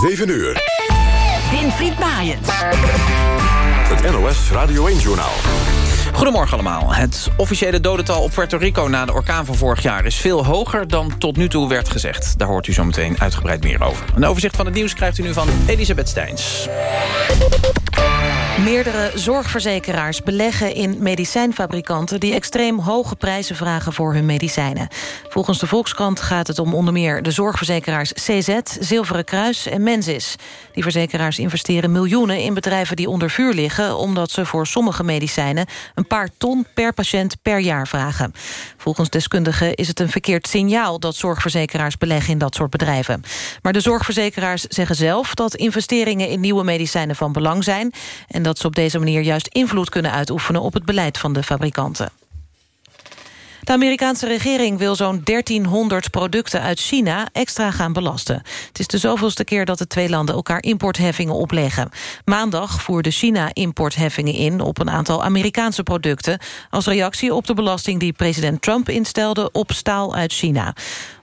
7 uur. Winfried Maaiens. Het NOS Radio 1-journaal. Goedemorgen allemaal. Het officiële dodental op Puerto Rico na de orkaan van vorig jaar... is veel hoger dan tot nu toe werd gezegd. Daar hoort u zo meteen uitgebreid meer over. Een overzicht van het nieuws krijgt u nu van Elisabeth Steins. Meerdere zorgverzekeraars beleggen in medicijnfabrikanten... die extreem hoge prijzen vragen voor hun medicijnen. Volgens de Volkskrant gaat het om onder meer de zorgverzekeraars CZ... Zilveren Kruis en Mensis. Die verzekeraars investeren miljoenen in bedrijven die onder vuur liggen... omdat ze voor sommige medicijnen een paar ton per patiënt per jaar vragen. Volgens deskundigen is het een verkeerd signaal... dat zorgverzekeraars beleggen in dat soort bedrijven. Maar de zorgverzekeraars zeggen zelf dat investeringen in nieuwe medicijnen van belang zijn... en dat ze op deze manier juist invloed kunnen uitoefenen op het beleid van de fabrikanten. De Amerikaanse regering wil zo'n 1300 producten uit China extra gaan belasten. Het is de zoveelste keer dat de twee landen elkaar importheffingen opleggen. Maandag voerde China importheffingen in op een aantal Amerikaanse producten... als reactie op de belasting die president Trump instelde op staal uit China.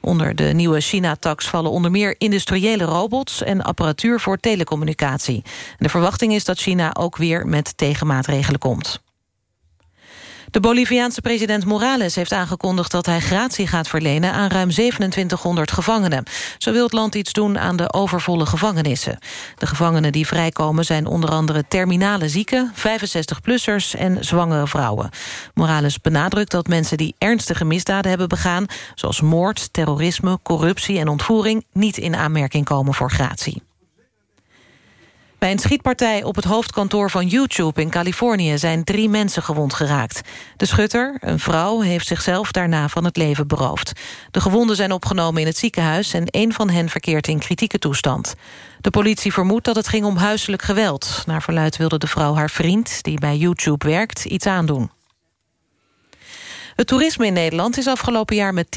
Onder de nieuwe China-tax vallen onder meer industriële robots... en apparatuur voor telecommunicatie. De verwachting is dat China ook weer met tegenmaatregelen komt. De Boliviaanse president Morales heeft aangekondigd dat hij gratie gaat verlenen aan ruim 2700 gevangenen. Zo wil het land iets doen aan de overvolle gevangenissen. De gevangenen die vrijkomen zijn onder andere terminale zieken, 65-plussers en zwangere vrouwen. Morales benadrukt dat mensen die ernstige misdaden hebben begaan, zoals moord, terrorisme, corruptie en ontvoering, niet in aanmerking komen voor gratie. Bij een schietpartij op het hoofdkantoor van YouTube in Californië... zijn drie mensen gewond geraakt. De schutter, een vrouw, heeft zichzelf daarna van het leven beroofd. De gewonden zijn opgenomen in het ziekenhuis... en één van hen verkeert in kritieke toestand. De politie vermoedt dat het ging om huiselijk geweld. Naar verluid wilde de vrouw haar vriend, die bij YouTube werkt, iets aandoen. Het toerisme in Nederland is afgelopen jaar met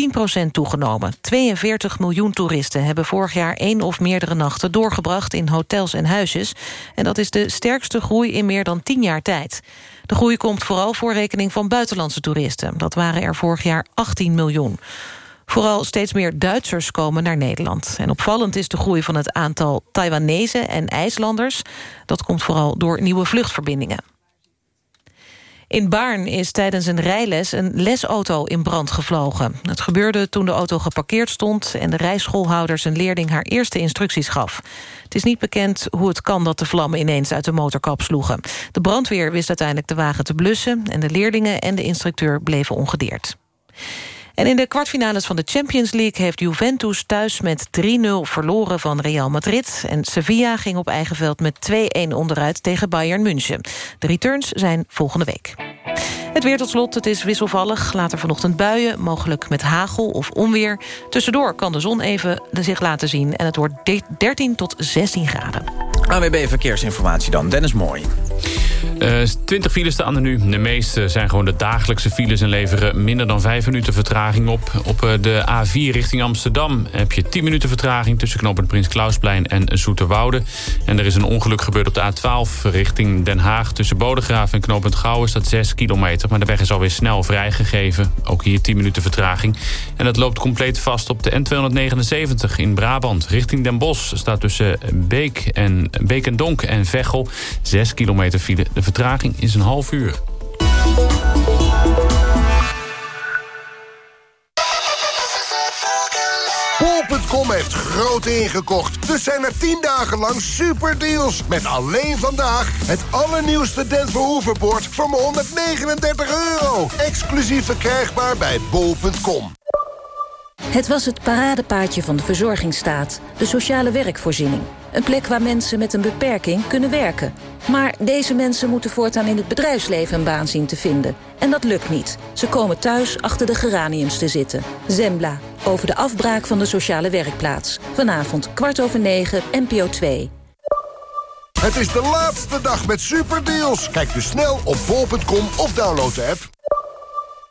10% toegenomen. 42 miljoen toeristen hebben vorig jaar één of meerdere nachten doorgebracht in hotels en huisjes. En dat is de sterkste groei in meer dan 10 jaar tijd. De groei komt vooral voor rekening van buitenlandse toeristen. Dat waren er vorig jaar 18 miljoen. Vooral steeds meer Duitsers komen naar Nederland. En opvallend is de groei van het aantal Taiwanese en IJslanders. Dat komt vooral door nieuwe vluchtverbindingen. In Baarn is tijdens een rijles een lesauto in brand gevlogen. Het gebeurde toen de auto geparkeerd stond... en de rijschoolhouder zijn leerling haar eerste instructies gaf. Het is niet bekend hoe het kan dat de vlammen ineens uit de motorkap sloegen. De brandweer wist uiteindelijk de wagen te blussen... en de leerlingen en de instructeur bleven ongedeerd. En in de kwartfinales van de Champions League... heeft Juventus thuis met 3-0 verloren van Real Madrid. En Sevilla ging op eigen veld met 2-1 onderuit tegen Bayern München. De returns zijn volgende week. Het weer tot slot, het is wisselvallig. Later vanochtend buien, mogelijk met hagel of onweer. Tussendoor kan de zon even zich laten zien... en het wordt 13 tot 16 graden. AWB Verkeersinformatie dan, Dennis Mooi. Uh, 20 files staan er nu. De meeste zijn gewoon de dagelijkse files en leveren minder dan 5 minuten vertraging op. Uh, de A4 richting Amsterdam heb je 10 minuten vertraging... tussen knooppunt Prins Klausplein en Zoeterwoude. En er is een ongeluk gebeurd op de A12 richting Den Haag. Tussen Bodegraaf en knooppunt Gouwen staat 6 kilometer. Maar de weg is alweer snel vrijgegeven. Ook hier 10 minuten vertraging. En het loopt compleet vast op de N279 in Brabant. Richting Den Bosch staat tussen Beek en, Beek en Donk en Veghel 6 kilometer file. De vertraging is een half uur. Heeft groot ingekocht. Dus zijn er 10 dagen lang superdeals. Met alleen vandaag het allernieuwste Denver voor maar 139 euro. Exclusief verkrijgbaar bij Bol.com. Het was het paradepaadje van de verzorgingsstaat, de sociale werkvoorziening. Een plek waar mensen met een beperking kunnen werken. Maar deze mensen moeten voortaan in het bedrijfsleven een baan zien te vinden. En dat lukt niet. Ze komen thuis achter de geraniums te zitten. Zembla, over de afbraak van de sociale werkplaats. Vanavond kwart over negen, NPO 2. Het is de laatste dag met superdeals. Kijk dus snel op bol.com of download de app.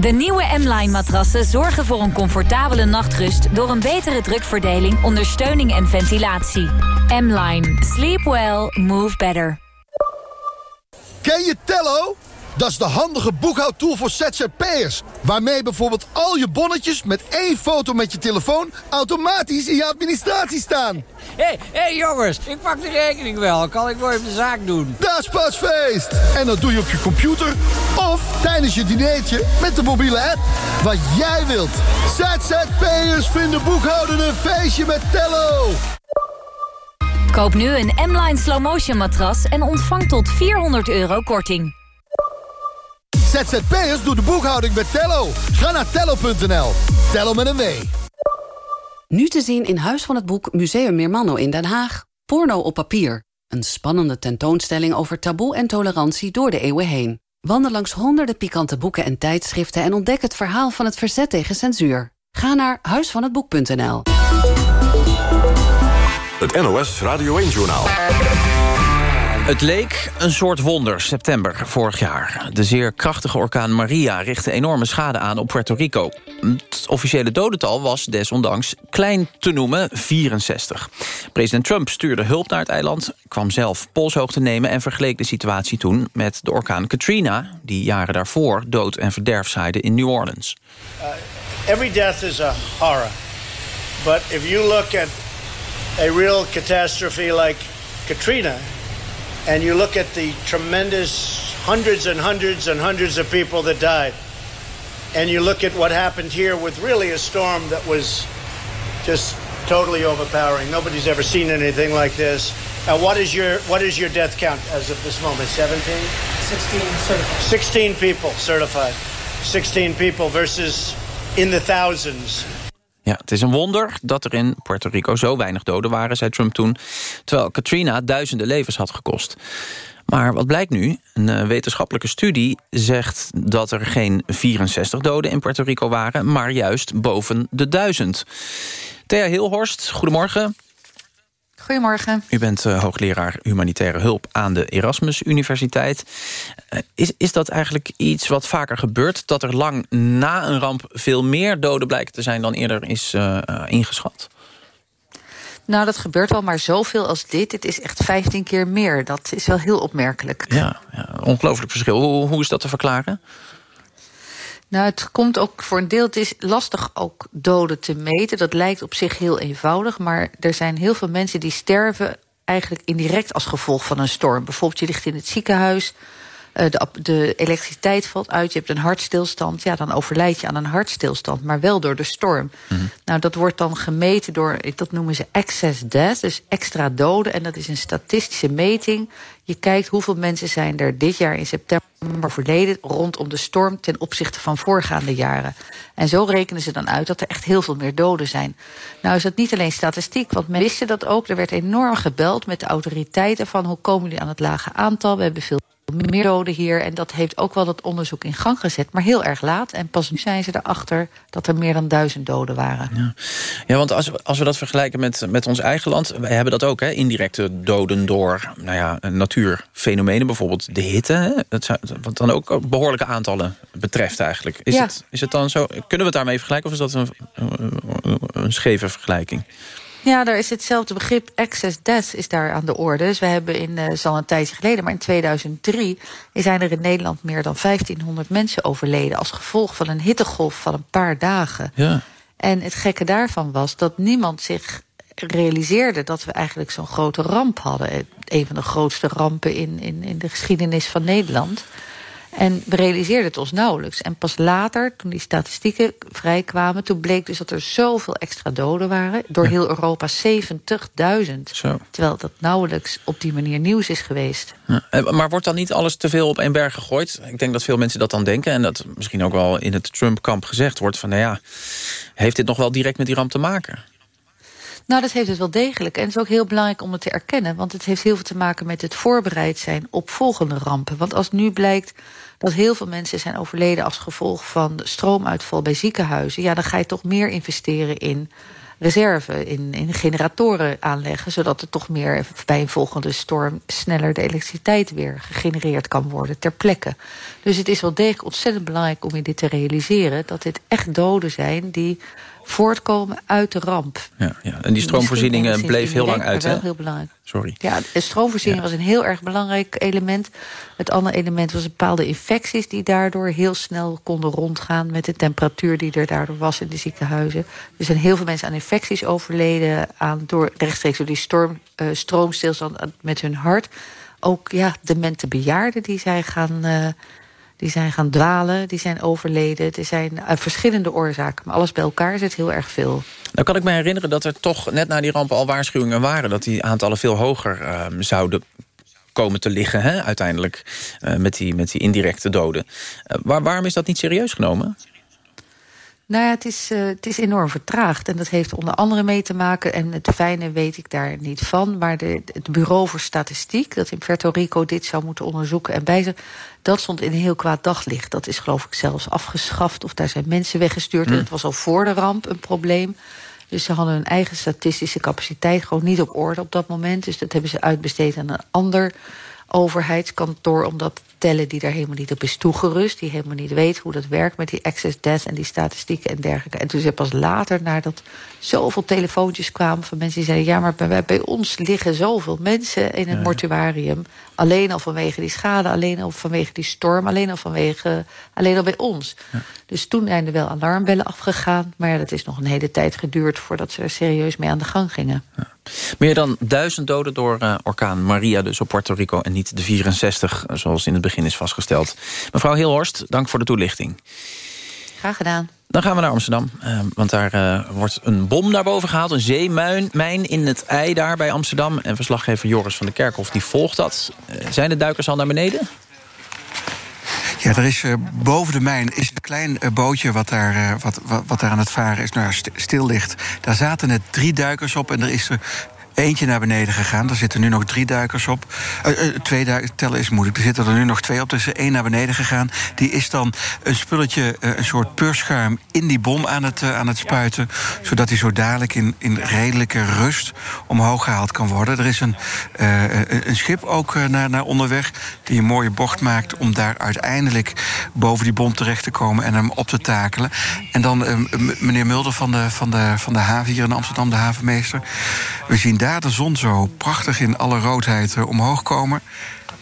De nieuwe M-Line matrassen zorgen voor een comfortabele nachtrust... door een betere drukverdeling, ondersteuning en ventilatie. M-Line. Sleep well. Move better. Ken je Tello? Dat is de handige boekhoudtool voor ZZP'ers. Waarmee bijvoorbeeld al je bonnetjes met één foto met je telefoon... automatisch in je administratie staan. Hé, hey, hey jongens, ik pak de rekening wel. Kan ik mooi mijn zaak doen? Dat is pas feest. En dat doe je op je computer of tijdens je dinertje met de mobiele app. Wat jij wilt. ZZP'ers vinden boekhouden een feestje met Tello. Koop nu een M-Line Slow Motion matras en ontvang tot 400 euro korting. ZZP'ers doet de boekhouding met Tello. Ga naar tello.nl. Tello met een W. Nu te zien in Huis van het Boek Museum Meermanno in Den Haag. Porno op papier. Een spannende tentoonstelling over taboe en tolerantie door de eeuwen heen. Wandel langs honderden pikante boeken en tijdschriften... en ontdek het verhaal van het verzet tegen censuur. Ga naar huisvanhetboek.nl. Het NOS Radio 1-journaal. Het leek een soort wonder, september vorig jaar. De zeer krachtige orkaan Maria richtte enorme schade aan op Puerto Rico. Het officiële dodental was desondanks klein te noemen, 64. President Trump stuurde hulp naar het eiland... kwam zelf polshoogte nemen en vergeleek de situatie toen... met de orkaan Katrina, die jaren daarvoor dood en verderf zaaide in New Orleans. Uh, every death is a horror. But if you look at a real catastrophe like Katrina... and you look at the tremendous hundreds and hundreds and hundreds of people that died, and you look at what happened here with really a storm that was just totally overpowering. Nobody's ever seen anything like this. And what is your what is your death count as of this moment? 17? 16 certified. 16 people certified. 16 people versus in the thousands. Ja, het is een wonder dat er in Puerto Rico zo weinig doden waren, zei Trump toen. Terwijl Katrina duizenden levens had gekost. Maar wat blijkt nu? Een uh, wetenschappelijke studie zegt dat er geen 64 doden in Puerto Rico waren... maar juist boven de duizend. Thea Hilhorst, goedemorgen. Goedemorgen. U bent uh, hoogleraar humanitaire hulp aan de Erasmus Universiteit. Uh, is, is dat eigenlijk iets wat vaker gebeurt... dat er lang na een ramp veel meer doden blijken te zijn... dan eerder is uh, ingeschat? Nou, dat gebeurt wel, maar zoveel als dit. Het is echt 15 keer meer. Dat is wel heel opmerkelijk. Ja, ja ongelooflijk verschil. Hoe, hoe is dat te verklaren? Nou, het komt ook voor een deel... het is lastig ook doden te meten. Dat lijkt op zich heel eenvoudig. Maar er zijn heel veel mensen die sterven... eigenlijk indirect als gevolg van een storm. Bijvoorbeeld, je ligt in het ziekenhuis... De, de, elektriciteit valt uit, je hebt een hartstilstand... ja, dan overlijd je aan een hartstilstand, maar wel door de storm. Mm -hmm. Nou, dat wordt dan gemeten door, dat noemen ze excess death... dus extra doden, en dat is een statistische meting. Je kijkt hoeveel mensen zijn er dit jaar in september verleden... rondom de storm ten opzichte van voorgaande jaren. En zo rekenen ze dan uit dat er echt heel veel meer doden zijn. Nou is dat niet alleen statistiek, want men wisten dat ook. Er werd enorm gebeld met de autoriteiten van... hoe komen jullie aan het lage aantal? We hebben veel meer doden hier. En dat heeft ook wel dat onderzoek in gang gezet. Maar heel erg laat. En pas nu zijn ze erachter dat er meer dan duizend doden waren. Ja, ja want als, als we dat vergelijken met, met ons eigen land... wij hebben dat ook, hè, indirecte doden door nou ja, natuurfenomenen. Bijvoorbeeld de hitte. Hè, dat zou, wat dan ook behoorlijke aantallen betreft eigenlijk. Is, ja. het, is het dan zo? Kunnen we het daarmee vergelijken? Of is dat een, een, een scheve vergelijking? Ja, daar is hetzelfde begrip. Excess death is daar aan de orde. Dus we hebben in, uh, is al een tijdje geleden, maar in 2003... zijn er in Nederland meer dan 1500 mensen overleden... als gevolg van een hittegolf van een paar dagen. Ja. En het gekke daarvan was dat niemand zich realiseerde... dat we eigenlijk zo'n grote ramp hadden. Een van de grootste rampen in, in, in de geschiedenis van Nederland... En we realiseerden het ons nauwelijks. En pas later, toen die statistieken vrijkwamen... toen bleek dus dat er zoveel extra doden waren. Door heel Europa 70.000. Terwijl dat nauwelijks op die manier nieuws is geweest. Ja. Maar wordt dan niet alles te veel op één berg gegooid? Ik denk dat veel mensen dat dan denken. En dat misschien ook wel in het Trump-kamp gezegd wordt... van nou ja, heeft dit nog wel direct met die ramp te maken? Nou, dat heeft het wel degelijk. En het is ook heel belangrijk om het te erkennen. Want het heeft heel veel te maken met het voorbereid zijn op volgende rampen. Want als nu blijkt dat heel veel mensen zijn overleden... als gevolg van stroomuitval bij ziekenhuizen... ja, dan ga je toch meer investeren in reserve in, in generatoren aanleggen... zodat er toch meer bij een volgende storm... sneller de elektriciteit weer gegenereerd kan worden ter plekke. Dus het is wel degelijk ontzettend belangrijk om je dit te realiseren... dat dit echt doden zijn die voortkomen uit de ramp. Ja, ja. En die stroomvoorzieningen bleef heel lang uit, hè? heel belangrijk. Sorry. Ja, de stroomvoorziening was een heel erg belangrijk element. Het andere element was bepaalde infecties... die daardoor heel snel konden rondgaan... met de temperatuur die er daardoor was in de ziekenhuizen. Er zijn heel veel mensen aan infecties overleden... Aan, door, rechtstreeks door die storm, uh, stroomstilstand met hun hart. Ook ja, demente bejaarden die zijn gaan... Uh, die zijn gaan dwalen, die zijn overleden. Er zijn uh, verschillende oorzaken, maar alles bij elkaar zit heel erg veel. Nou kan ik me herinneren dat er toch net na die rampen al waarschuwingen waren... dat die aantallen veel hoger uh, zouden komen te liggen hè, uiteindelijk... Uh, met, die, met die indirecte doden. Waar, waarom is dat niet serieus genomen? Nou ja, het is, uh, het is enorm vertraagd. En dat heeft onder andere mee te maken... en het fijne weet ik daar niet van... maar de, het Bureau voor Statistiek... dat in Puerto Rico dit zou moeten onderzoeken en bijzen... dat stond in een heel kwaad daglicht. Dat is geloof ik zelfs afgeschaft of daar zijn mensen weggestuurd. Mm. En het was al voor de ramp een probleem. Dus ze hadden hun eigen statistische capaciteit gewoon niet op orde op dat moment. Dus dat hebben ze uitbesteed aan een ander overheidskantoor... om dat tellen die daar helemaal niet op is toegerust. Die helemaal niet weet hoe dat werkt met die access death en die statistieken en dergelijke. En toen ze pas later, nadat zoveel telefoontjes kwamen van mensen die zeiden... ja, maar bij, bij ons liggen zoveel mensen in het ja. mortuarium. Alleen al vanwege die schade, alleen al vanwege die storm... alleen al, vanwege, alleen al bij ons. Ja. Dus toen zijn er wel alarmbellen afgegaan. Maar ja, dat is nog een hele tijd geduurd... voordat ze er serieus mee aan de gang gingen. Meer dan duizend doden door uh, orkaan Maria dus op Puerto Rico... en niet de 64, zoals in het begin is vastgesteld. Mevrouw Hilhorst, dank voor de toelichting. Graag gedaan. Dan gaan we naar Amsterdam, uh, want daar uh, wordt een bom naar boven gehaald. Een zeemijn in het ei daar bij Amsterdam. En verslaggever Joris van der Kerkhof die volgt dat. Uh, zijn de duikers al naar beneden? Ja, er is uh, boven de mijn is een klein uh, bootje wat daar, uh, wat, wat, wat, daar aan het varen is, nou, st stil ligt. Daar zaten net drie duikers op en er is er eentje naar beneden gegaan. Er zitten nu nog drie duikers op. Uh, uh, twee duikers, tellen is moeilijk. Er zitten er nu nog twee op. Dus er is één naar beneden gegaan. Die is dan een spulletje, uh, een soort purschuim... in die bom aan het, aan het spuiten. Zodat hij zo dadelijk in, in redelijke rust omhoog gehaald kan worden. Er is een, een schip ook naar, naar onderweg... die een mooie bocht maakt om daar uiteindelijk... boven die bom terecht te komen en hem op te takelen. En dan meneer Mulder van de, van, de, van de haven hier in Amsterdam, de havenmeester... We zien daar de zon zo prachtig in alle roodheid uh, omhoog komen.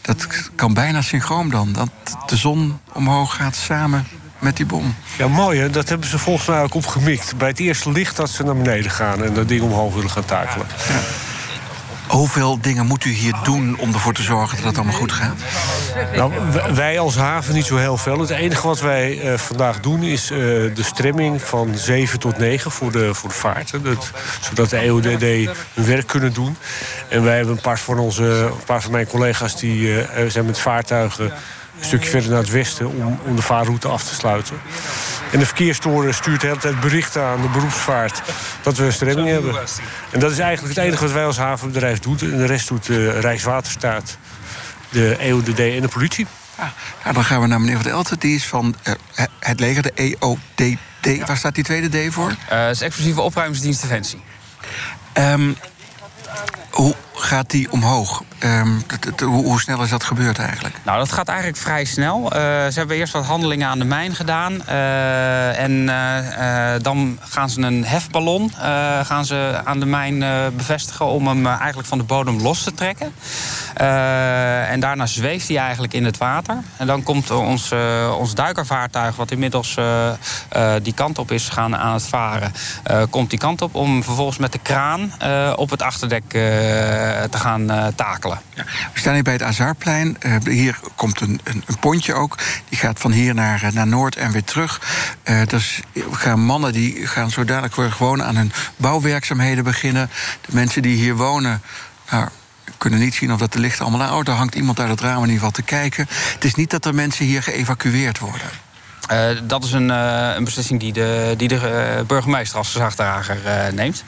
Dat kan bijna synchroon dan. Dat de zon omhoog gaat samen met die bom. Ja, mooi hè. Dat hebben ze volgens mij ook opgemikt. Bij het eerste licht dat ze naar beneden gaan... en dat ding omhoog willen gaan takelen. Ja. Hoeveel dingen moet u hier doen om ervoor te zorgen dat het allemaal goed gaat? Nou, wij als haven niet zo heel veel. Het enige wat wij uh, vandaag doen is uh, de stremming van 7 tot 9 voor de, voor de vaart. Dat, zodat de EODD hun werk kunnen doen. En wij hebben een paar van, onze, een paar van mijn collega's die uh, zijn met vaartuigen een stukje verder naar het westen om, om de vaarroute af te sluiten. En de verkeerstoren stuurt de hele tijd berichten aan de beroepsvaart dat we een stremming hebben. En dat is eigenlijk het enige wat wij als havenbedrijf doen. En de rest doet de Rijkswaterstaat, de EODD en de politie. Ja, nou, dan gaan we naar meneer Van der Elten. Die is van uh, het leger, de EODD. Waar staat die tweede D voor? Uh, dat is exclusieve opruimingsdienst Defensie. Um, hoe gaat die omhoog? Um, hoe, snel is dat gebeurd eigenlijk? Nou, dat gaat eigenlijk vrij snel. Uh, ze hebben eerst wat handelingen aan de mijn gedaan. Uh, en uh, dan gaan ze een hefballon gaan ze aan de mijn bevestigen... om hem eigenlijk van de bodem los te trekken. en daarna zweeft hij eigenlijk in het water. En dan komt ons, ons duikervaartuig, wat inmiddels die kant op is gaan aan het varen... komt die kant op om vervolgens met de kraan op het achterdek te gaan takelen. Ja. We staan hier bij het Azarplein. Uh, hier komt een, een, een, pontje ook. Die gaat van hier naar, naar Noord en weer terug. Dus gaan mannen die gaan zo dadelijk weer gewoon aan hun bouwwerkzaamheden beginnen. De mensen die hier wonen. Nou, kunnen niet zien of dat de lichten allemaal aan. Oh, daar hangt iemand uit het raam in ieder geval te kijken. Het is niet dat er mensen hier geëvacueerd worden. Uh, dat is een, uh, een, beslissing die de, die de uh, burgemeester als gezagsdrager neemt.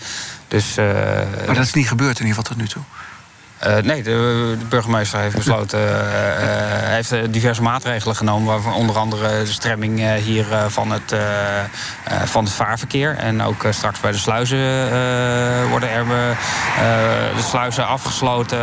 Dus, maar dat is niet gebeurd in ieder geval tot nu toe? Uh, nee, de, burgemeester heeft besloten. Uh, heeft diverse maatregelen genomen. Waarvan onder andere de stremming hier van, het, van het vaarverkeer. En ook straks bij de sluizen worden er de sluizen afgesloten.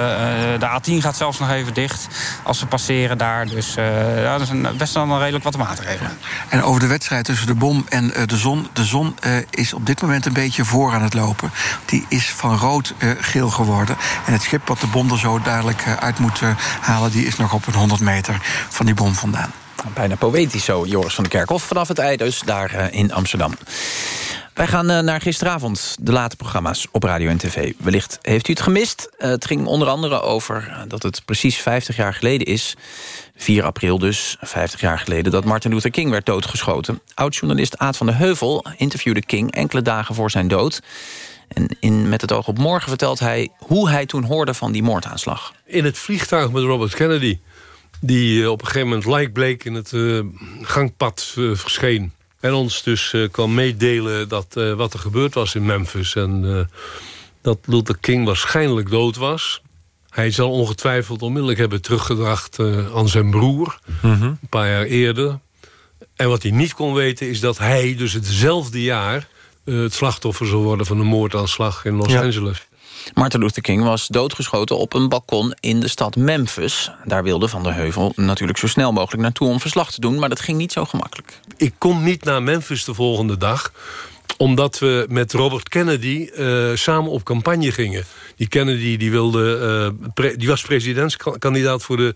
de A10 gaat zelfs nog even dicht als ze passeren daar. Dus dat een, best wel redelijk wat maatregelen. En over de wedstrijd tussen de bom en de zon. De zon is op dit moment een beetje voor aan het lopen. Die is van rood-geel geworden. En het schip wat bom er zo dadelijk eh, uit moet eh, halen... die is nog op een 100 meter van die bom vandaan. Bijna poëtisch zo, Joris van der Kerkhof. Vanaf het ei dus, daar eh, in Amsterdam. Wij gaan naar gisteravond, de late programma's op radio en tv. Wellicht heeft u het gemist. het ging onder andere over dat het precies 50 jaar geleden is... 4 april dus, 50 jaar geleden, dat Martin Luther King werd doodgeschoten. Oud-journalist Aad van der Heuvel interviewde King enkele dagen voor zijn dood. En in Met het oog op morgen vertelt hij hoe hij toen hoorde van die moordaanslag. In het vliegtuig met Robert Kennedy, die eh, op een gegeven moment like bleek in het uh, gangpad uh, verscheen. En ons dus uh, kwam meedelen dat, wat er gebeurd was in Memphis. En dat Luther King waarschijnlijk dood was. Hij zal ongetwijfeld onmiddellijk hebben teruggebracht aan zijn broer. Mhm. Een paar jaar eerder. En wat hij niet kon weten is dat hij dus hetzelfde jaar eh, het slachtoffer zal worden van een moordaanslag in Los Angeles. Martin Luther King was doodgeschoten op een balkon in de stad Memphis. Daar wilde Van der Heuvel natuurlijk zo snel mogelijk naartoe om verslag te doen... maar dat ging niet zo gemakkelijk. Ik kom niet naar Memphis de volgende dag omdat we met Robert Kennedy uh, samen op campagne gingen. Die Kennedy die wilde, uh, die was presidentskandidaat voor de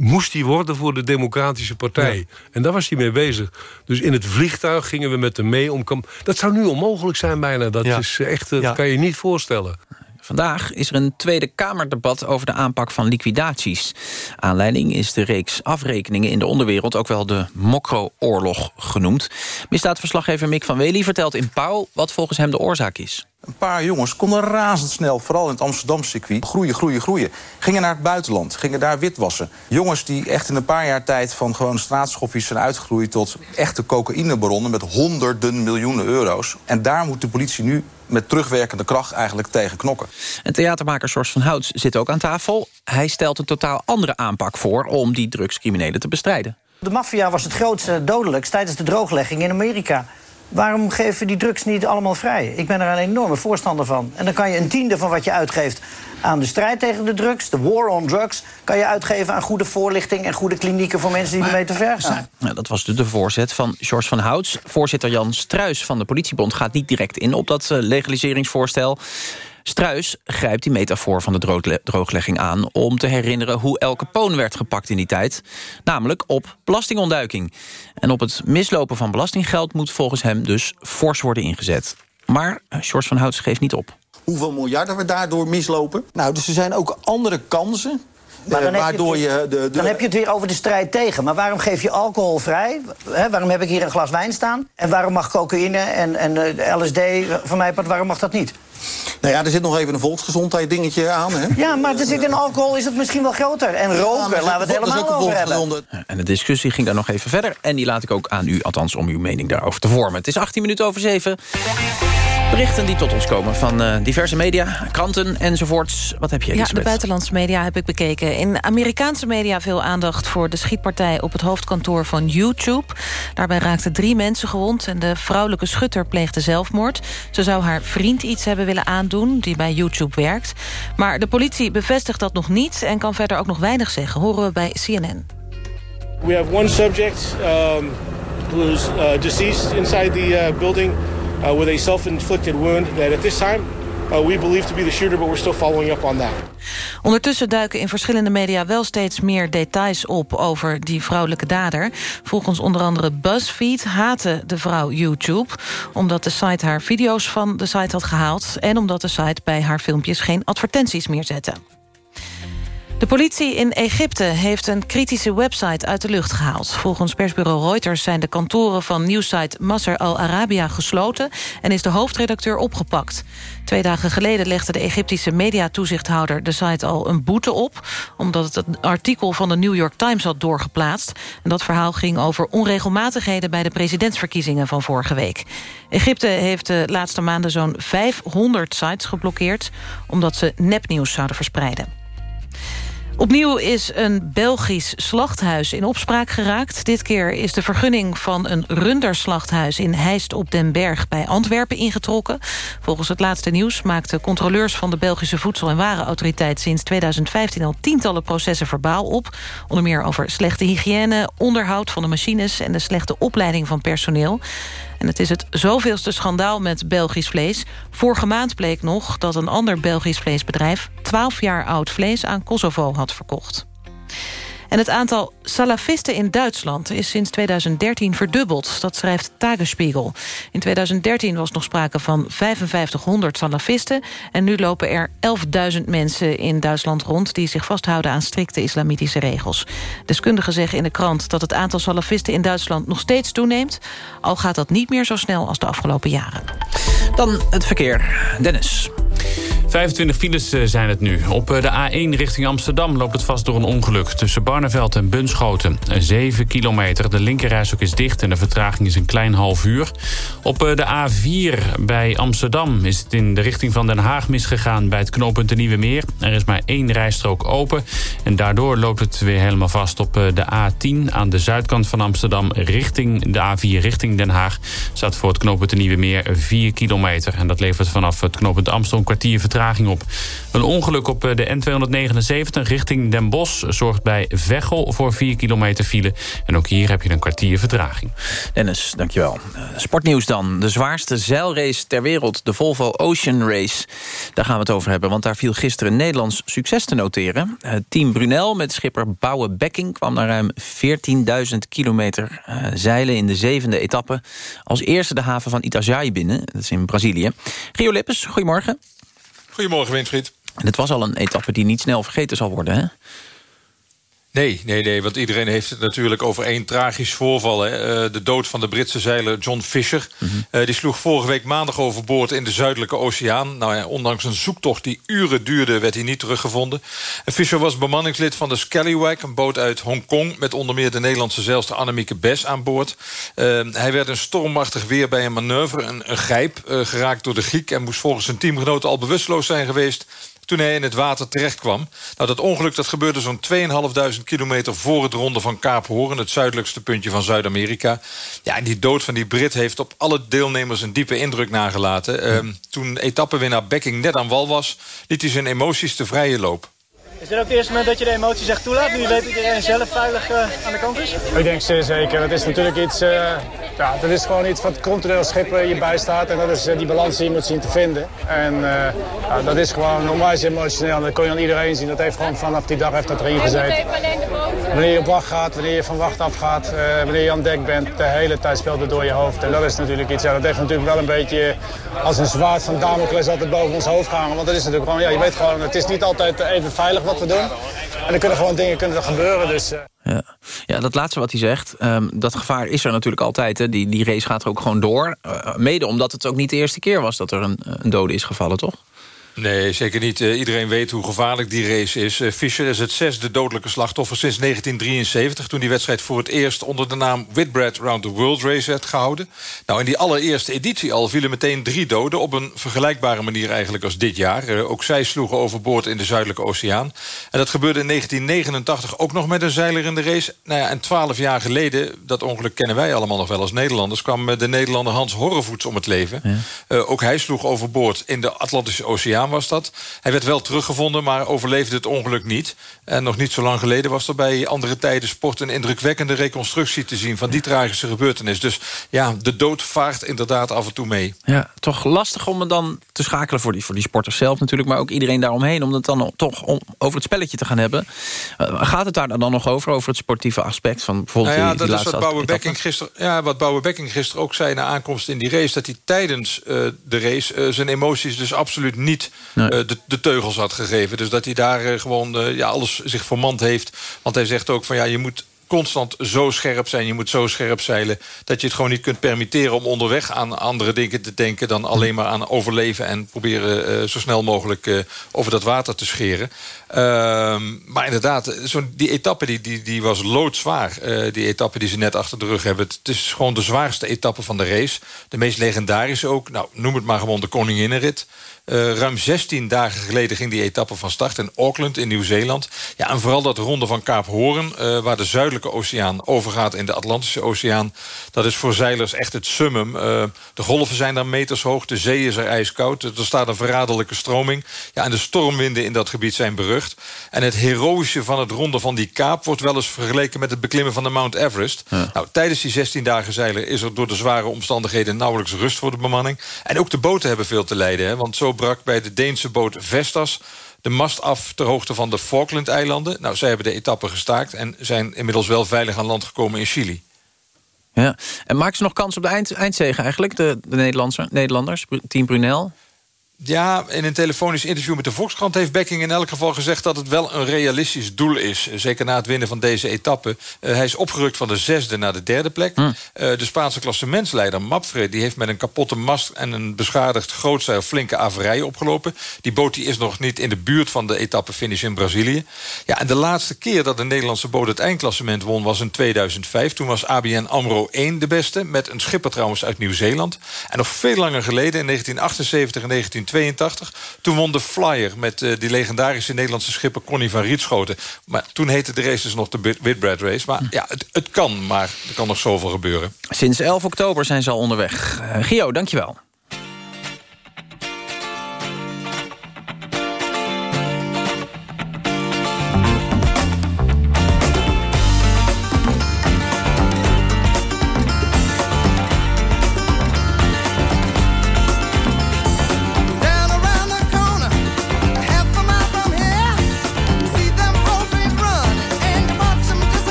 moest hij worden voor de Democratische Partij. En daar was hij mee bezig. Dus in het vliegtuig gingen we met hem mee. Om dat zou nu onmogelijk zijn bijna. Dat, is echt, dat kan je niet voorstellen. Vandaag is er een Tweede Kamerdebat over de aanpak van liquidaties. Aanleiding is de reeks afrekeningen in de onderwereld... ook wel de Mokro-oorlog genoemd. Misdaadverslaggever Mick van Wely vertelt in Pauw... wat volgens hem de oorzaak is. Een paar jongens konden razendsnel, vooral in het Amsterdamse circuit... groeien, groeien, groeien. Gingen naar het buitenland, gingen daar witwassen. Jongens die echt in een paar jaar tijd van gewoon straatschoffies zijn uitgegroeid... tot echte cocaïnebaronnen met honderden miljoenen euro's. En daar moet de politie nu met terugwerkende kracht eigenlijk tegen knokken. En theatermaker Sors van Houts zit ook aan tafel. Hij stelt een totaal andere aanpak voor om die drugscriminelen te bestrijden. De maffia was het grootste dodelijkst tijdens de drooglegging in Amerika. Waarom geven die drugs niet allemaal vrij? Ik ben er een enorme voorstander van. En dan kan je een tiende van wat je uitgeeft aan de strijd tegen de drugs... de war on drugs, kan je uitgeven aan goede voorlichting... en goede klinieken voor mensen die ermee te ver gaan. Ja, dat was dus de voorzet van George van Houts. Voorzitter Jan Struis van de politiebond gaat niet direct in... op dat eh, legaliseringsvoorstel. Struis grijpt die metafoor van de drooglegging aan... om te herinneren hoe elke poon werd gepakt in die tijd. Namelijk op belastingontduiking. En op het mislopen van belastinggeld moet volgens hem dus fors worden ingezet. Maar eh, George van Houts geeft niet op. Hoeveel miljarden we daardoor mislopen? Nou, dus er zijn ook andere kansen maar dan, waardoor heb je, de, dan heb je het weer over de strijd tegen. Maar waarom geef je alcohol vrij? waarom heb ik hier een glas wijn staan? En waarom mag cocaïne en, en uh, LSD van mij, waarom mag dat niet? Nou ja, er zit nog even een volksgezondheid dingetje aan. Hè? Ja, maar er zit in alcohol is het misschien wel groter. En roken, ja, laten we het helemaal over hebben. En de discussie ging daar nog even verder. En die laat ik ook aan u, althans om uw mening daarover te vormen. Het is 18 minuten over 7. Berichten die tot ons komen van uh, diverse media, kranten enzovoorts. Wat heb je, Elisabeth? Ja, de buitenlandse media heb ik bekeken. In Amerikaanse media veel aandacht voor de schietpartij... op het hoofdkantoor van YouTube. Daarbij raakten drie mensen gewond... en de vrouwelijke schutter pleegde zelfmoord. Ze zou haar vriend iets hebben willen aandoen... die bij YouTube werkt. Maar de politie bevestigt dat nog niet... en kan verder ook nog weinig zeggen, horen we bij CNN. We have one subject um, who's uh, deceased inside the uh, building... uh, with a self-inflicted wound that at this time uh, we believe to be the shooter, but we're still following up on that. Ondertussen duiken in verschillende media wel steeds meer details op over die vrouwelijke dader. Volgens onder andere BuzzFeed haatte de vrouw YouTube... omdat de site haar video's van de site had gehaald... en omdat de site bij haar filmpjes geen advertenties meer zette. De politie in Egypte heeft een kritische website uit de lucht gehaald. Volgens persbureau Reuters zijn de kantoren van nieuwsite Masser al-Arabiya gesloten... en is de hoofdredacteur opgepakt. Twee dagen geleden legde de Egyptische mediatoezichthouder de site al een boete op... omdat het een artikel van de New York Times had doorgeplaatst. En dat verhaal ging over onregelmatigheden bij de presidentsverkiezingen van vorige week. Egypte heeft de laatste maanden zo'n 500 sites geblokkeerd... omdat ze nepnieuws zouden verspreiden. Opnieuw is een Belgisch slachthuis in opspraak geraakt. Dit keer is de vergunning van een runderslachthuis in Heist op den Berg bij Antwerpen ingetrokken. Volgens het laatste nieuws maakten controleurs van de Belgische Voedsel- en Warenautoriteit sinds 2015 al tientallen processen verbaal op. Onder meer over slechte hygiëne, onderhoud van de machines en de slechte opleiding van personeel. En het is het zoveelste schandaal met Belgisch vlees. Vorige maand bleek nog dat een ander Belgisch vleesbedrijf... 12 jaar oud vlees aan Kosovo had verkocht. En het aantal salafisten in Duitsland is sinds 2013 verdubbeld. Dat schrijft Tagesspiegel. In 2013 was nog sprake van 5500 salafisten... en nu lopen er 11.000 mensen in Duitsland rond... die zich vasthouden aan strikte islamitische regels. Deskundigen zeggen in de krant dat het aantal salafisten in Duitsland... nog steeds toeneemt, al gaat dat niet meer zo snel als de afgelopen jaren. Dan het verkeer. Dennis. 25 files eh, zijn het nu. Op eh, de A1 richting Amsterdam loopt het vast door een ongeluk... tussen Barneveld en Bunschoten. 7 kilometer, de linkerrijstok is dicht... en de vertraging is een klein half uur. Op eh, de A4 bij Amsterdam is het in de richting van Den Haag misgegaan... bij het knooppunt de Nieuwe Meer. Er is maar één rijstrook open. En daardoor loopt het weer helemaal vast op de A10... aan de zuidkant van Amsterdam richting de A4 richting Den Haag... staat voor het knooppunt de Nieuwe Meer 4 kilometer. En dat levert vanaf het knooppunt Amstel een kwartier vertraging op. Een ongeluk op eh, de N279 richting Den Bosch... zorgt bij Veghel voor 4 kilometer file. En ook hier heb je een kwartier vertraging. Dennis, dankjewel. Uh, sportnieuws dan. De zwaarste zeilrace ter wereld, de Volvo Ocean Race. Daar gaan we het over hebben, want daar viel gisteren Nederlands succes te noteren. Uh, team Brunel met schipper Bouwe Bekking... kwam naar ruim 14.000 kilometer zeilen in de zevende etappe... als eerste de haven van Itajaí binnen, dat is in Brazilië. Gio Lippes, goedemorgen. Goedemorgen, Winfried. En het was al een etappe die niet snel vergeten zal worden, hè? Nee, nee, nee, want iedereen heeft het natuurlijk over één tragisch voorval. Hè? Uh, de dood van de Britse zeiler John Fisher. Mm -hmm. uh, die sloeg vorige week maandag overboord in de Zuidelijke Oceaan. Nou ja, ondanks een zoektocht die uren duurde, werd hij niet teruggevonden. En Fisher was bemanningslid van de Scallywag, een boot uit Hongkong... met onder meer de Nederlandse zeilster Annemieke Bes aan boord. Uh, hij werd een stormachtig weer bij een manoeuvre, een, een grijp... geraakt door de Griek en moest volgens zijn teamgenoten al bewusteloos zijn geweest toen hij in het water terecht kwam. Nou, dat ongeluk dat gebeurde zo'n 2.500 kilometer voor het ronde van Kaap Hoorn... het zuidelijkste puntje van Zuid-Amerika. Ja, en die dood van die Brit heeft op alle deelnemers een diepe indruk nagelaten. Uh, toen etappenwinnaar Becking net aan wal was... liet hij zijn emoties te vrije loop. Is dit ook het eerste moment dat je de emoties echt toelaat? Nu je weet dat iedereen zelf veilig uh, aan de kant is? Ik denk zeer zeker. Dat is natuurlijk iets... Uh, ja, dat is gewoon iets wat continu als schip je bijstaat. En dat is uh, die balans die je moet zien te vinden. En ja, dat is gewoon onwijs emotioneel. En dat kon je aan iedereen zien. Dat heeft gewoon vanaf die dag heeft dat erin gezeten. Wanneer je op wacht gaat, wanneer je van wacht af gaat, wanneer je aan dek bent. De hele tijd speelt het door je hoofd. En dat is natuurlijk iets... Ja, dat heeft natuurlijk wel een beetje als een zwaard van Damocles altijd boven ons hoofd gehangen. Want dat is natuurlijk gewoon... Ja, je weet gewoon, het is niet altijd even veilig doen. En er kunnen gewoon dingen kunnen er gebeuren. Dus, uh... ja. ja, dat laatste wat hij zegt, um, dat gevaar is er natuurlijk altijd. Hè. Die, die race gaat er ook gewoon door. Uh, mede omdat het ook niet de eerste keer was dat er een, een dode is gevallen, toch? Nee, zeker niet. Uh, iedereen weet hoe gevaarlijk die race is. Uh, Fischer is het zesde dodelijke slachtoffer sinds 1973... toen die wedstrijd voor het eerst onder de naam Whitbread Round the World Race werd gehouden. Nou, in die allereerste editie al vielen meteen drie doden... op een vergelijkbare manier eigenlijk als dit jaar. Uh, ook zij sloegen overboord in de Zuidelijke Oceaan. En dat gebeurde in 1989 ook nog met een zeiler in de race. Nou ja, en twaalf jaar geleden, dat ongeluk kennen wij allemaal nog wel als Nederlanders... kwam de Nederlander Hans Horrevoets om het leven. Ja. ook hij sloeg overboord in de Atlantische Oceaan was dat. Hij werd wel teruggevonden, maar overleefde het ongeluk niet. En nog niet zo lang geleden was er bij andere tijden sport... een indrukwekkende reconstructie te zien van die tragische gebeurtenis. Dus ja, de dood vaart inderdaad af en toe mee. Ja, toch lastig om het dan te schakelen voor die, voor die sporters zelf natuurlijk... maar ook iedereen daaromheen, om het dan toch om, over het spelletje te gaan hebben. Uh, gaat het daar dan nog over, over het sportieve aspect van bijvoorbeeld nou ja, die, die dat is wat Bouwe Bekking gisteren, ja, wat Bouwe Bekking gisteren ook zei na aankomst in die race... dat hij tijdens uh, de race uh, zijn emoties dus absoluut niet uh, de, de, teugels had gegeven. Dus dat hij daar uh, gewoon uh, ja, alles zich vermand heeft. Want hij zegt ook van ja, je moet constant zo scherp zijn. Je moet zo scherp zeilen dat je het gewoon niet kunt permitteren... om onderweg aan andere dingen te denken... dan alleen maar aan overleven en proberen zo snel mogelijk... Over dat water te scheren. Ehm, maar inderdaad, zo die etappe die, die, die was loodzwaar. Uh, die etappe die ze net achter de rug hebben. Het is gewoon de zwaarste etappe van de race. De meest legendarische ook. Nou, noem het maar gewoon de koninginnenrit. Uh, ruim 16 dagen geleden ging die etappe van start in Auckland in Nieuw-Zeeland. Ja, en vooral dat ronde van Kaap Hoorn, uh, waar de zuidelijke oceaan overgaat in de Atlantische Oceaan. Dat is voor zeilers echt het summum. De golven zijn daar meters hoog, de zee is er ijskoud. Er staat een verraderlijke stroming. Ja, en de stormwinden in dat gebied zijn berucht. En het heroïsche van het ronde van die Kaap wordt wel eens vergeleken met het beklimmen van de Mount Everest. Ja. Nou, tijdens die 16 dagen zeilen is er door de zware omstandigheden nauwelijks rust voor de bemanning. En ook de boten hebben veel te lijden, hè, want zo brak bij de Deense boot Vestas de mast af ter hoogte van de Falkland-eilanden. Nou, zij hebben de etappe gestaakt... en zijn inmiddels wel veilig aan land gekomen in Chili. Ja. En maken ze nog kans op de eind, eindzege eigenlijk, de, de Nederlanders, Team Brunel? Ja, in een telefonisch interview met de Volkskrant... heeft Becking in elk geval gezegd dat het wel een realistisch doel is. Zeker na het winnen van deze etappe. Uh, hij is opgerukt van de zesde naar de derde plek. Mm. Uh, de Spaanse klassementsleider Mapfre... die heeft met een kapotte mast en een beschadigd grootzeil... flinke averij opgelopen. Die boot die is nog niet in de buurt van de etappefinish in Brazilië. Ja, en de laatste keer dat een Nederlandse boot het eindklassement won... was in 2005. Toen was ABN AMRO 1 de beste. Met een schipper trouwens uit Nieuw-Zeeland. En nog veel langer geleden, in 1978 en 19 82. Toen won de Flyer met uh, die legendarische Nederlandse schipper Connie van Rietschoten. Maar toen heette de race dus nog de Whitbread Race. Maar ja, het, het, kan, maar er kan nog zoveel gebeuren. Sinds 11 oktober zijn ze al onderweg. Uh, Gio, dankjewel.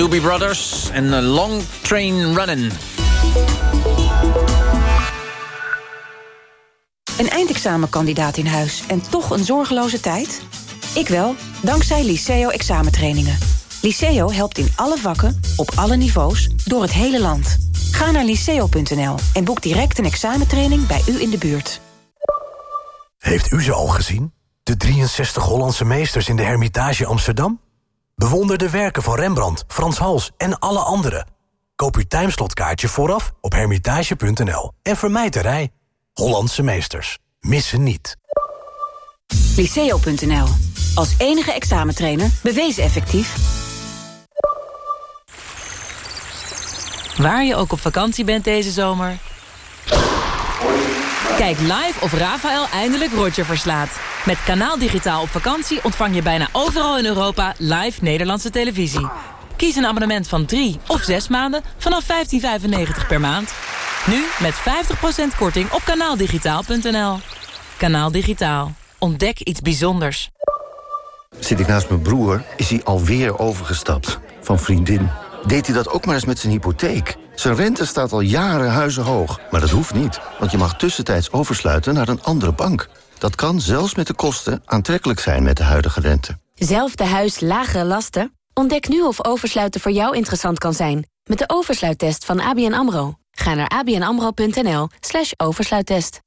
Doobie Brothers en eh, Long Train Running. Een eindexamenkandidaat in huis en toch een zorgeloze tijd? Ik wel, dankzij Liceo examentrainingen. Liceo helpt in alle vakken, op alle niveaus, door het hele land. Ga naar liceo.nl en boek direct een examentraining bij u in de buurt. Heeft u ze al gezien? De 63 Hollandse meesters in de Hermitage Amsterdam? Bewonder de werken van Rembrandt, Frans Hals en alle anderen. Koop uw timeslotkaartje vooraf op hermitage.nl en vermijd de rij. Hollandse meesters. Missen niet. Liceo.nl. Als enige examentrainer bewezen effectief. Waar je ook op vakantie bent deze zomer. Kijk live of Rafael eindelijk Roger verslaat. Met Kanaal Digitaal op vakantie ontvang je bijna overal in Europa live Nederlandse televisie. Kies een abonnement van 3 of 6 maanden vanaf 15,95 per maand. Nu met 50% korting op kanaaldigitaal.nl. Kanaal Digitaal. Ontdek iets bijzonders. Zit ik naast mijn broer, is hij alweer overgestapt. Van vriendin. Deed hij dat ook maar eens met zijn hypotheek? Zijn rente staat al jaren huizenhoog. Maar dat hoeft niet, want je mag tussentijds oversluiten naar een andere bank. Dat kan zelfs met de kosten aantrekkelijk zijn met de huidige rente. Zelfde huis, lagere lasten? Ontdek nu of oversluiten voor jou interessant kan zijn. Met de oversluittest van ABN AMRO. Ga naar abnamro.nl slash oversluittest.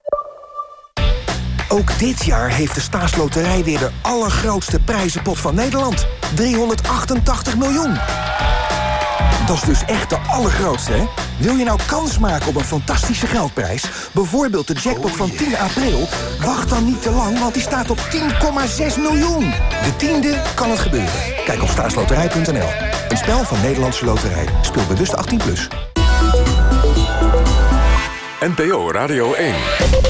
Ook dit jaar heeft de staatsloterij weer de allergrootste prijzenpot van Nederland. 388 miljoen. Dat is dus echt de allergrootste, hè? Wil je nou kans maken op een fantastische geldprijs? Bijvoorbeeld de jackpot van 10 april? Wacht dan niet te lang, want die staat op 10,6 miljoen. De tiende kan het gebeuren. Kijk op staatsloterij.nl. Een spel van Nederlandse Loterij. Speel bewust 18+. Plus. NPO Radio 1.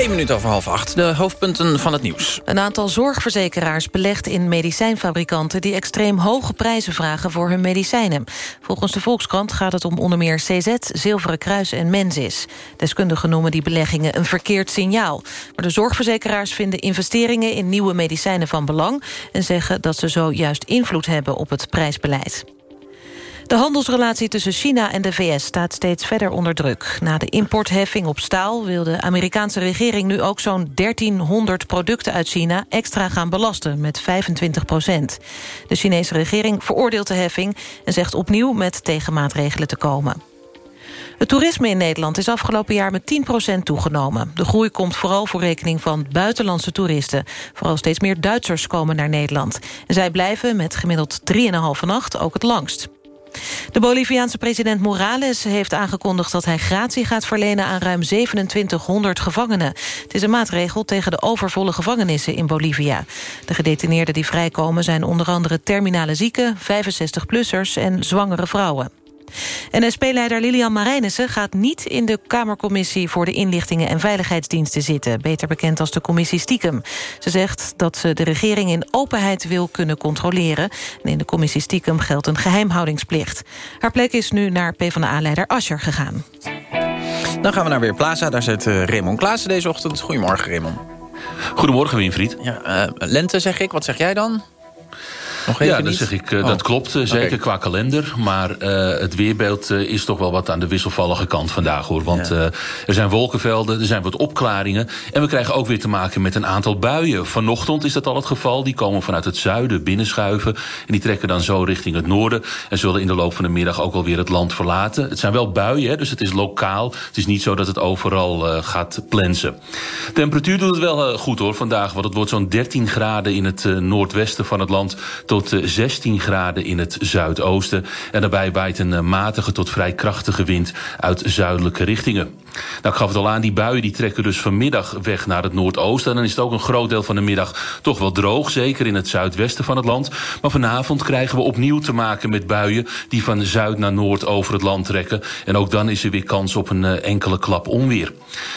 1 minuut over half acht. De hoofdpunten van het nieuws. Een aantal zorgverzekeraars belegt in medicijnfabrikanten... die extreem hoge prijzen vragen voor hun medicijnen. Volgens de Volkskrant gaat het om onder meer CZ, Zilveren Kruis en Mensis. Deskundigen noemen die beleggingen een verkeerd signaal. Maar de zorgverzekeraars vinden investeringen in nieuwe medicijnen van belang... en zeggen dat ze zo juist invloed hebben op het prijsbeleid. De handelsrelatie tussen China en de VS staat steeds verder onder druk. Na de importheffing op staal wil de Amerikaanse regering nu ook zo'n 1300 producten uit China extra gaan belasten met 25 procent. De Chinese regering veroordeelt de heffing en zegt opnieuw met tegenmaatregelen te komen. Het toerisme in Nederland is afgelopen jaar met 10% toegenomen. De groei komt vooral voor rekening van buitenlandse toeristen. Vooral steeds meer Duitsers komen naar Nederland. En zij blijven met gemiddeld 3,5 nacht ook het langst. De Boliviaanse president Morales heeft aangekondigd dat hij gratie gaat verlenen aan ruim 2700 gevangenen. Het is een maatregel tegen de overvolle gevangenissen in Bolivia. De gedetineerden die vrijkomen zijn onder andere terminale zieken, 65-plussers en zwangere vrouwen. NSP-leider Lilian Marijnissen gaat niet in de Kamercommissie... voor de inlichtingen en veiligheidsdiensten zitten. Beter bekend als de commissie Stiekem. Ze zegt dat ze de regering in openheid wil kunnen controleren. En in de commissie Stiekem geldt een geheimhoudingsplicht. Haar plek is nu naar PvdA-leider Ascher gegaan. Dan gaan we naar Weerplaza. Daar zit uh, Raymond Klaassen deze ochtend. Goedemorgen, Raymond. Goedemorgen, Winfried. Ja, uh, lente zeg ik. Wat zeg jij dan? Ja, dat zeg ik. Uh, Dat klopt, uh, zeker okay. qua kalender. Maar uh, het weerbeeld is toch wel wat aan de wisselvallige kant vandaag. hoor. Want ja. er zijn wolkenvelden, er zijn wat opklaringen. En we krijgen ook weer te maken met een aantal buien. Vanochtend is dat al het geval. Die komen vanuit het zuiden binnenschuiven. En die trekken dan zo richting het noorden. En zullen in de loop van de middag ook alweer het land verlaten. Het zijn wel buien, hè, dus het is lokaal. Het is niet zo dat het overal gaat plensen. Temperatuur doet het wel goed hoor vandaag. Want het wordt zo'n 13 graden in het noordwesten van het land tot 16 graden in het zuidoosten. En daarbij waait een matige tot vrij krachtige wind uit zuidelijke richtingen. Nou, ik gaf het al aan, die buien die trekken dus vanmiddag weg naar het noordoosten. En dan is het ook een groot deel van de middag toch wel droog, zeker in het zuidwesten van het land. Maar vanavond krijgen we opnieuw te maken met buien die van zuid naar noord over het land trekken. En ook dan is er weer kans op een enkele klap onweer.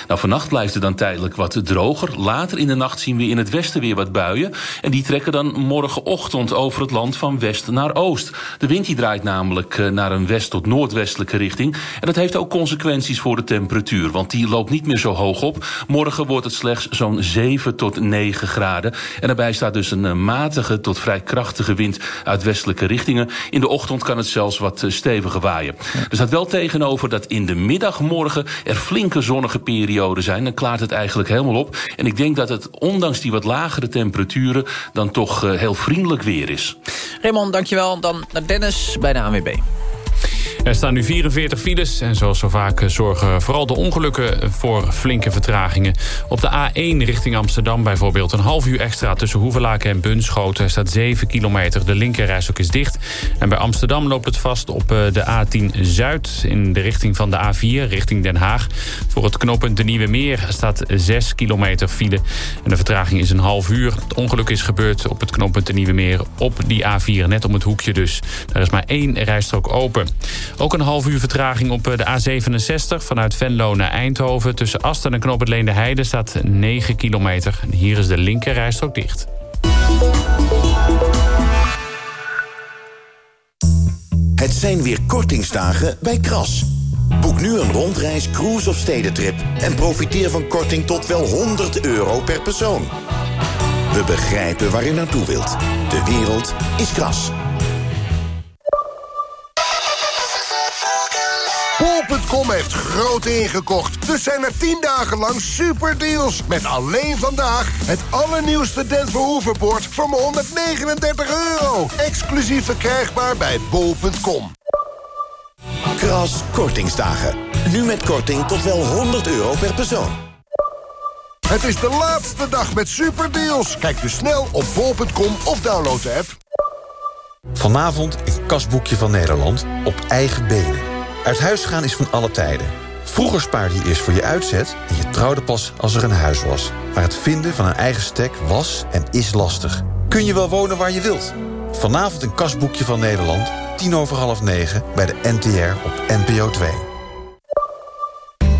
Nou, vannacht blijft het dan tijdelijk wat droger. Later in de nacht zien we in het westen weer wat buien. En die trekken dan morgenochtend over het land van west naar oost. De wind die draait namelijk eh, naar een west- tot noordwestelijke richting. En dat heeft ook consequenties voor de temperatuur. Want die loopt niet meer zo hoog op. Morgen wordt het slechts zo'n 7 tot 9 graden. En daarbij staat dus een eh, matige tot vrij krachtige wind uit westelijke richtingen. In de ochtend kan het zelfs wat steviger waaien. Er staat wel tegenover dat in de middag morgen er flinke zonnige perioden zijn. Dan klaart het eigenlijk helemaal op. En ik denk dat het, ondanks die wat lagere temperaturen... dan toch heel vriendelijk weer is. Raymond, dankjewel. Dan naar Dennis bij de ANWB. Er staan nu 44 files en zoals zo vaak eh, zorgen vooral de ongelukken voor flinke vertragingen. Op de A1 richting Amsterdam bijvoorbeeld een half uur extra tussen Hoevelaken en Bunschoten. Staat 7 kilometer, de linkerrijstok is dicht. En bij Amsterdam loopt het vast op eh, de A10 Zuid in de richting van de A4 richting Den Haag. Voor het knooppunt de Nieuwe Meer staat 6 kilometer file en de vertraging is een half uur. Het ongeluk is gebeurd op het knooppunt de Nieuwe Meer op die A4, net om het hoekje dus. Daar is maar één rijstrook open. Ook een half uur vertraging op eh, de A67 vanuit Venlo naar Eindhoven. Tussen Asten en Knoop Heide staat 9 kilometer. Hier is de linker rijstrook dicht. Het zijn weer kortingsdagen bij Kras. Boek nu een rondreis, cruise of stedentrip... en profiteer van korting tot wel 100 euro per persoon. We begrijpen waar u naartoe wilt. De wereld is Kras. Bol.com heeft groot ingekocht. Dus zijn er 10 dagen lang superdeals. Met alleen vandaag het allernieuwste Denver Hooverboard voor maar 139 euro. Exclusief verkrijgbaar bij Bol.com. Kras Kortingsdagen. Nu met korting tot wel 100 euro per persoon. Het is de laatste dag met superdeals. Kijk dus snel op bol.com of download de app. Vanavond een kasboekje van Nederland op eigen benen. Uit huis gaan is van alle tijden. Vroeger spaarde je eerst voor je uitzet en je trouwde pas als er een huis was. Maar het vinden van een eigen stek was en is lastig. Kun je wel wonen waar je wilt? Vanavond een kasboekje van Nederland, tien over half negen... bij de NTR op NPO 2.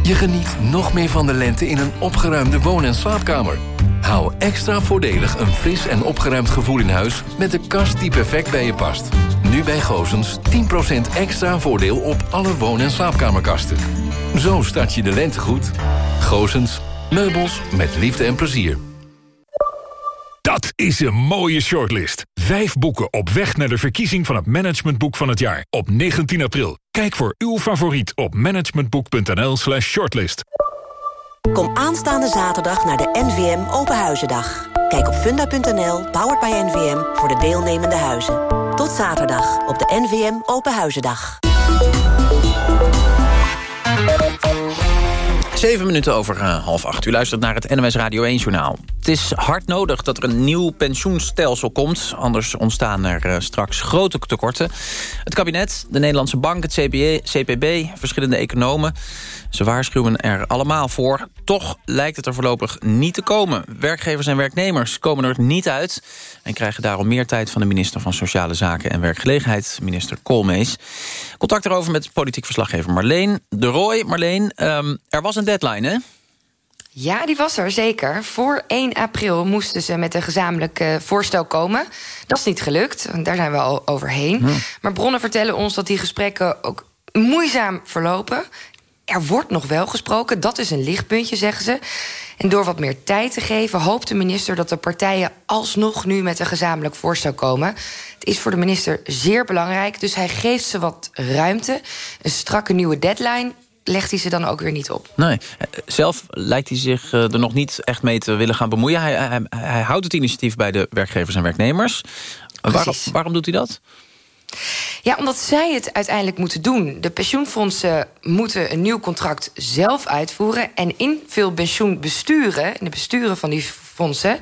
Je geniet nog meer van de lente in een opgeruimde woon- en slaapkamer. Hou extra voordelig een fris en opgeruimd gevoel in huis... met de kast die perfect bij je past. Nu bij Goosens 10% extra voordeel op alle woon- en slaapkamerkasten. Zo start je de lente goed. Goosens, meubels met liefde en plezier. Dat is een mooie shortlist. Vijf boeken op weg naar de verkiezing van het managementboek van het jaar. Op 19 april. Kijk voor uw favoriet op managementboek.nl slash shortlist. Kom aanstaande zaterdag naar de NVM Openhuizendag. Kijk op funda.nl, powered by NVM, voor de deelnemende huizen. Tot zaterdag op de NVM Openhuizendag. Zeven minuten over uh, half acht. U luistert naar het NMS Radio 1-journaal. Het is hard nodig dat er een nieuw pensioenstelsel komt. Anders ontstaan er uh, straks grote tekorten. Het kabinet, de Nederlandse Bank, het CPB, CPB verschillende economen... ze waarschuwen er allemaal voor. Toch lijkt het er voorlopig niet te komen. Werkgevers en werknemers komen er niet uit... en krijgen daarom meer tijd van de minister van Sociale Zaken en Werkgelegenheid... minister Koolmees. Contact erover met politiek verslaggever Marleen de Roy. Marleen, um, er was een deadline, hè? Ja, die was er zeker. Voor 1 april moesten ze met een gezamenlijk uh, voorstel komen. Dat is niet gelukt, daar zijn we al overheen. Hm. Maar bronnen vertellen ons dat die gesprekken ook moeizaam verlopen. Er wordt nog wel gesproken, dat is een lichtpuntje, zeggen ze. En door wat meer tijd te geven, hoopt de minister dat de partijen alsnog nu met een gezamenlijk voorstel komen. Het is voor de minister zeer belangrijk, dus hij geeft ze wat ruimte. Een strakke nieuwe deadline legt hij ze dan ook weer niet op. Nee, zelf lijkt hij zich er nog niet echt mee te willen gaan bemoeien. Hij, hij, hij houdt het initiatief bij de werkgevers en werknemers. Waarom, waarom doet hij dat? Ja, omdat zij het uiteindelijk moeten doen. De pensioenfondsen moeten een nieuw contract zelf uitvoeren. En in veel pensioenbesturen, in de besturen van die fondsen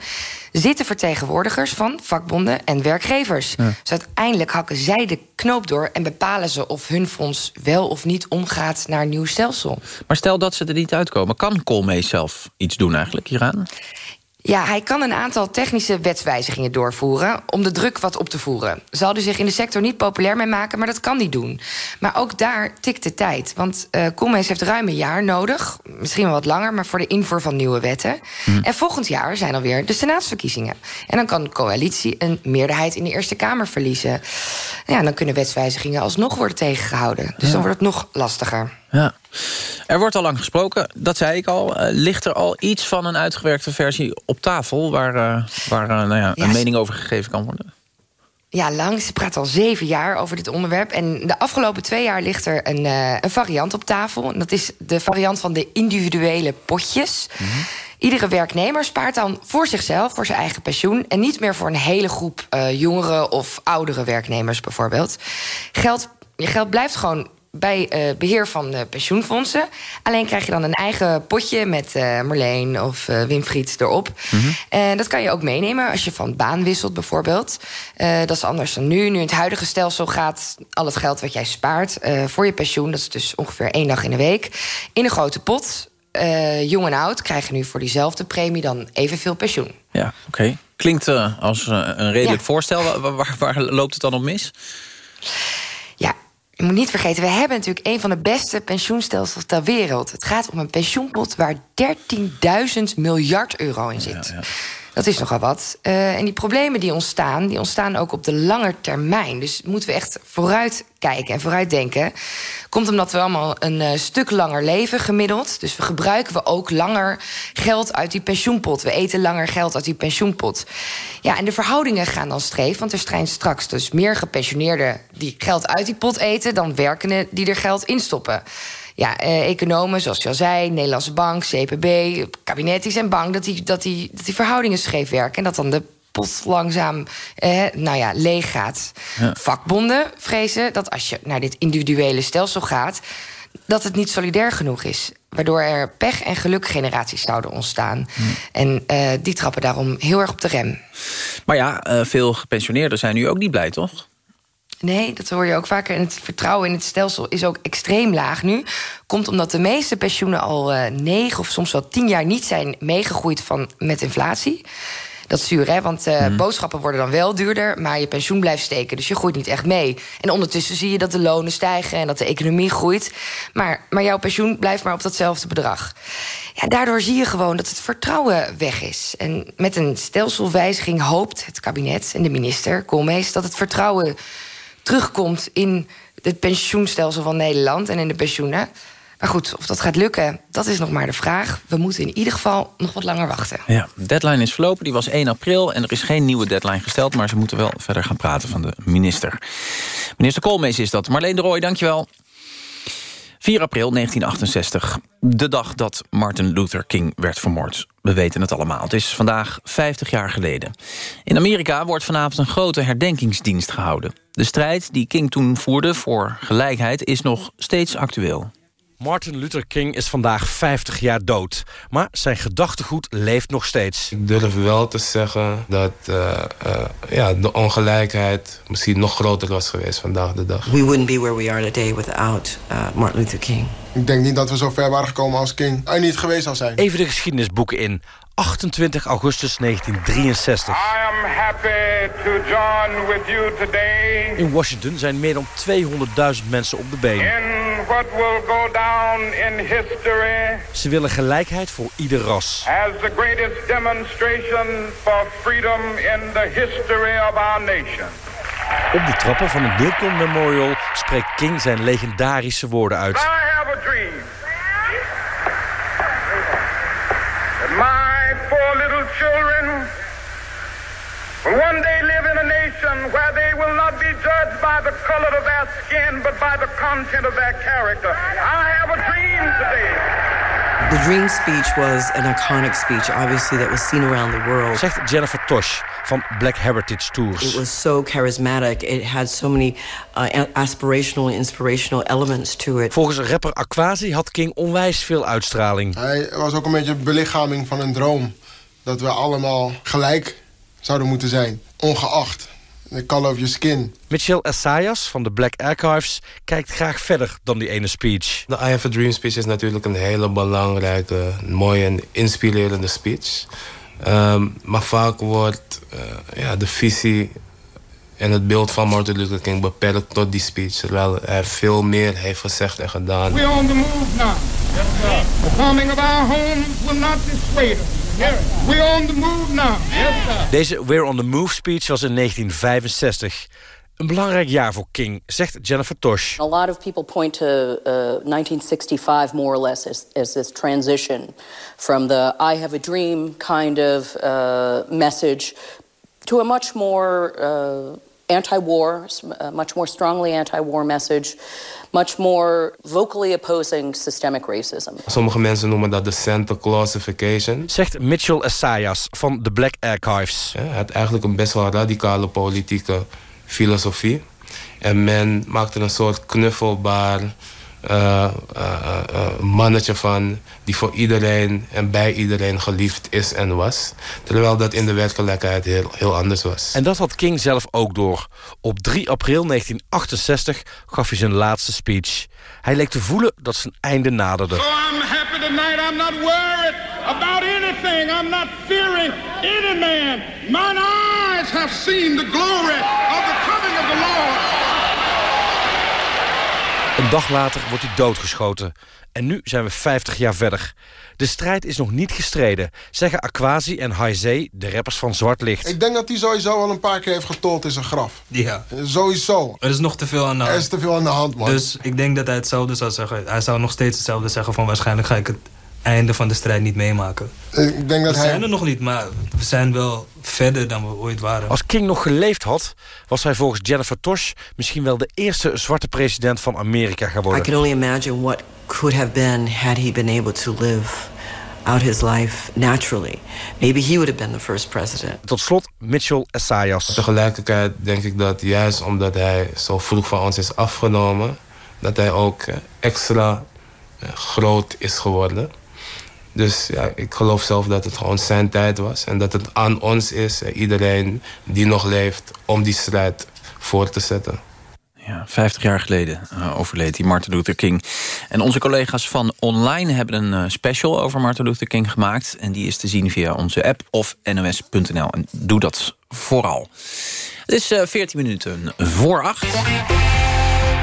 zitten vertegenwoordigers van vakbonden en werkgevers. Ja. Dus uiteindelijk hakken zij de knoop door en bepalen ze of hun fonds wel of niet omgaat naar een nieuw stelsel. Maar stel dat ze er niet uitkomen, kan Koolmees zelf iets doen eigenlijk hieraan? Ja, hij kan een aantal technische wetswijzigingen doorvoeren om de druk wat op te voeren. Zal hij zich in de sector niet populair mee maken, maar dat kan hij doen. Maar ook daar tikt de tijd. Want uh, Koolmees heeft ruim een jaar nodig, misschien wel wat langer, maar voor de invoer van nieuwe wetten. Hm. En volgend jaar zijn alweer de senaatsverkiezingen. En dan kan de coalitie een meerderheid in de Eerste Kamer verliezen. Ja, dan kunnen wetswijzigingen alsnog worden tegengehouden. Dus dan wordt het nog lastiger. Ja. Er wordt al lang gesproken, dat zei ik al. Uh, ligt er al iets van een uitgewerkte versie op tafel... waar, uh, waar uh, nou ja, een mening over gegeven kan worden? Ja, lang. Ze praat al zeven jaar over dit onderwerp. En de afgelopen twee jaar ligt er een, een variant op tafel. En dat is de variant van de individuele potjes. Mm -hmm. Iedere werknemer spaart dan voor zichzelf, voor zijn eigen pensioen... en niet meer voor een hele groep jongere of oudere werknemers bijvoorbeeld. Geld, je geld blijft gewoon bij uh, beheer van de pensioenfondsen. Alleen krijg je dan een eigen potje met uh, Marleen of uh, Winfried erop. Mm -hmm. En dat kan je ook meenemen als je van baan wisselt bijvoorbeeld. dat is anders dan nu. Nu in het huidige stelsel gaat al het geld wat jij spaart voor je pensioen... dat is dus ongeveer één dag in de week, in een grote pot. jong en oud krijgen nu voor diezelfde premie dan evenveel pensioen. Ja, oké. Okay. Klinkt als een redelijk ja. voorstel. Waar, waar, waar loopt het dan op mis? Je moet niet vergeten, we hebben natuurlijk een van de beste pensioenstelsels ter wereld. Het gaat om een pensioenpot waar 13.000 miljard euro in zit. Ja. Dat is nogal wat. Uh, en die problemen die ontstaan, die ontstaan ook op de lange termijn. Dus moeten we echt vooruit kijken en vooruit denken. Komt omdat we allemaal een uh, stuk langer leven gemiddeld. Dus we gebruiken we ook langer geld uit die pensioenpot. We eten langer geld uit die pensioenpot. Ja, en de verhoudingen gaan dan streef. Want er zijn straks dus meer gepensioneerden die geld uit die pot eten... dan werkenden die er geld in stoppen ja, eh, economen, zoals je al zei, Nederlandse Bank, CPB, kabinet, die zijn bang dat die, dat, die, dat die verhoudingen scheef werken. En dat dan de pot langzaam eh, nou ja, leeg gaat. Ja. Vakbonden vrezen dat als je naar dit individuele stelsel gaat, dat het niet solidair genoeg is. Waardoor er pech- en gelukgeneraties zouden ontstaan. Hm. En uh, die trappen daarom heel erg op de rem. Maar ja, uh, veel gepensioneerden zijn nu ook niet blij, toch? Nee, dat hoor je ook vaker. En het vertrouwen in het stelsel is ook extreem laag nu. Komt omdat de meeste pensioenen al uh, negen of soms wel tien jaar niet zijn meegegroeid van, met inflatie. Dat is zuur, hè? Want uh, mm. boodschappen worden dan wel duurder, maar je pensioen blijft steken. Dus je groeit niet echt mee. En ondertussen zie je dat de lonen stijgen en dat de economie groeit. Maar, maar jouw pensioen blijft maar op datzelfde bedrag. Ja, daardoor zie je gewoon dat het vertrouwen weg is. En met een stelselwijziging hoopt het kabinet en de minister, Koolmees, dat het vertrouwen terugkomt in het pensioenstelsel van Nederland en in de pensioenen. Maar goed, of dat gaat lukken, dat is nog maar de vraag. We moeten in ieder geval nog wat langer wachten. Ja, de deadline is verlopen, die was 1 april... en er is geen nieuwe deadline gesteld... maar ze moeten wel verder gaan praten van de minister. Minister Koolmees is dat. Marleen de Rooij, dankjewel. 4 april 1968, de dag dat Martin Luther King werd vermoord. We weten het allemaal, het is vandaag 50 jaar geleden. In Amerika wordt vanavond een grote herdenkingsdienst gehouden. De strijd die King toen voerde voor gelijkheid is nog steeds actueel. Martin Luther King is vandaag 50 jaar dood. Maar zijn gedachtegoed leeft nog steeds. Ik durf wel te zeggen dat uh, uh, ja, de ongelijkheid misschien nog groter was geweest vandaag de dag. We wouldn't be where we are today without uh, Martin Luther King. Ik denk niet dat we zo ver waren gekomen als King hij niet geweest zou zijn. Even de geschiedenisboeken in. 28 augustus 1963. In Washington zijn meer dan 200.000 mensen op de been. Ze willen gelijkheid voor ieder ras. As the greatest demonstration for freedom in the history of our nation. Op de trappen van het Lincoln Memorial spreekt King zijn legendarische woorden uit. I have a dream. Children will one day live in a nation where they will not be judged by the color of their skin, but by the content of their character. I have a dream today. The Dream speech was an iconic speech, obviously, that was seen around the world. Zegt Jennifer Tosh van Black Heritage Tours. It was so charismatic. It had so many uh, aspirational and inspirational elements to it. Volgens rapper Aquasi had King onwijs veel uitstraling. Hij was ook een beetje een belichaming van een droom. Dat we allemaal gelijk zouden moeten zijn, ongeacht. The color of your skin. Mitchell Assayas van de Black Archives kijkt graag verder dan die ene speech. De I Have a Dream speech is natuurlijk een hele belangrijke, mooie en inspirerende speech. Ehm, maar vaak wordt ja, de visie en het beeld van Martin Luther King beperkt tot die speech. Terwijl hij veel meer heeft gezegd en gedaan. We're on the move now. The coming of our homes will not dissuade us. We're on the move now. Deze We're on the Move speech was in 1965. Een belangrijk jaar voor King, zegt Jennifer Tosh. A lot of people point to uh, 1965 more or less as, as this transition from the I have a dream kind of uh, message to a much more uh, anti-war, much more strongly anti-war message, much more vocally opposing systemic racism. Sommige mensen noemen dat de Santa Clausification. Zegt Mitchell Essayas van the Black Archives. Ja, het eigenlijk een best wel radicale politieke filosofie. En men maakte een soort knuffelbaar uh, uh, mannetje van die voor iedereen en bij iedereen geliefd is en was. Terwijl dat in de werkelijkheid heel, heel anders was. En dat had King zelf ook door. Op 3 april 1968 gaf hij zijn laatste speech. Hij leek te voelen dat zijn einde naderde. So I'm happy tonight. I'm not worried about anything. I'm not fearing any man. Mine eyes have seen the glory of the coming of the Lord. Een dag later wordt hij doodgeschoten. En nu zijn we 50 jaar verder. De strijd is nog niet gestreden, zeggen Aquasi en Haizee, de rappers van Zwart Licht. Ik denk dat hij sowieso al een paar keer heeft getold in zijn graf. Ja. Sowieso. Er is nog te veel aan de hand. Er is te veel aan de hand, man. Dus ik denk dat hij hetzelfde zou zeggen. Hij zou nog steeds hetzelfde zeggen van waarschijnlijk ga ik het einde van de strijd niet meemaken. Ik denk dat we hij... zijn er nog niet, maar we zijn wel verder dan we ooit waren. Als King nog geleefd had, was hij volgens Jennifer Tosh... misschien wel de eerste zwarte president van Amerika geworden. I can only imagine what could have been had he been able to live out his life naturally. Maybe he would have been the first president. Tot slot Mitchell Essayas. Tegelijkertijd denk ik dat juist omdat hij zo vroeg van ons is afgenomen... dat hij ook extra groot is geworden... Dus ja, ik geloof zelf dat het gewoon zijn tijd was. En dat het aan ons is, iedereen die nog leeft, om die strijd voor te zetten. Ja, 50 jaar geleden uh, overleed die Martin Luther King. En onze collega's van online hebben een uh, special over Martin Luther King gemaakt. En die is te zien via onze app of nos.nl. En doe dat vooral. Het is uh, 14 minuten voor 8.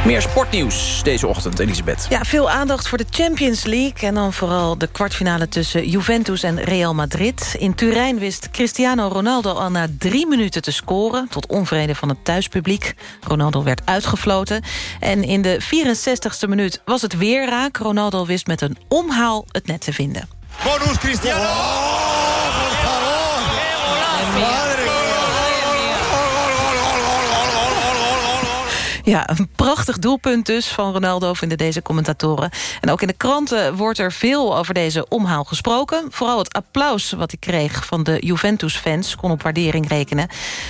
Meer sportnieuws deze ochtend, Elisabeth. Ja, veel aandacht voor de Champions League... en dan vooral de kwartfinale tussen Juventus en Real Madrid. In Turijn wist Cristiano Ronaldo al na drie minuten te scoren... tot onvrede van het thuispubliek. Ronaldo werd uitgefloten. En in de 64ste minuut was het weer raak. Ronaldo wist met een omhaal het net te vinden. Bonus Cristiano! Ja, een prachtig doelpunt dus van Ronaldo, vinden deze commentatoren. En ook in de kranten wordt er veel over deze omhaal gesproken. Vooral het applaus wat hij kreeg van de Juventus-fans... kon op waardering rekenen.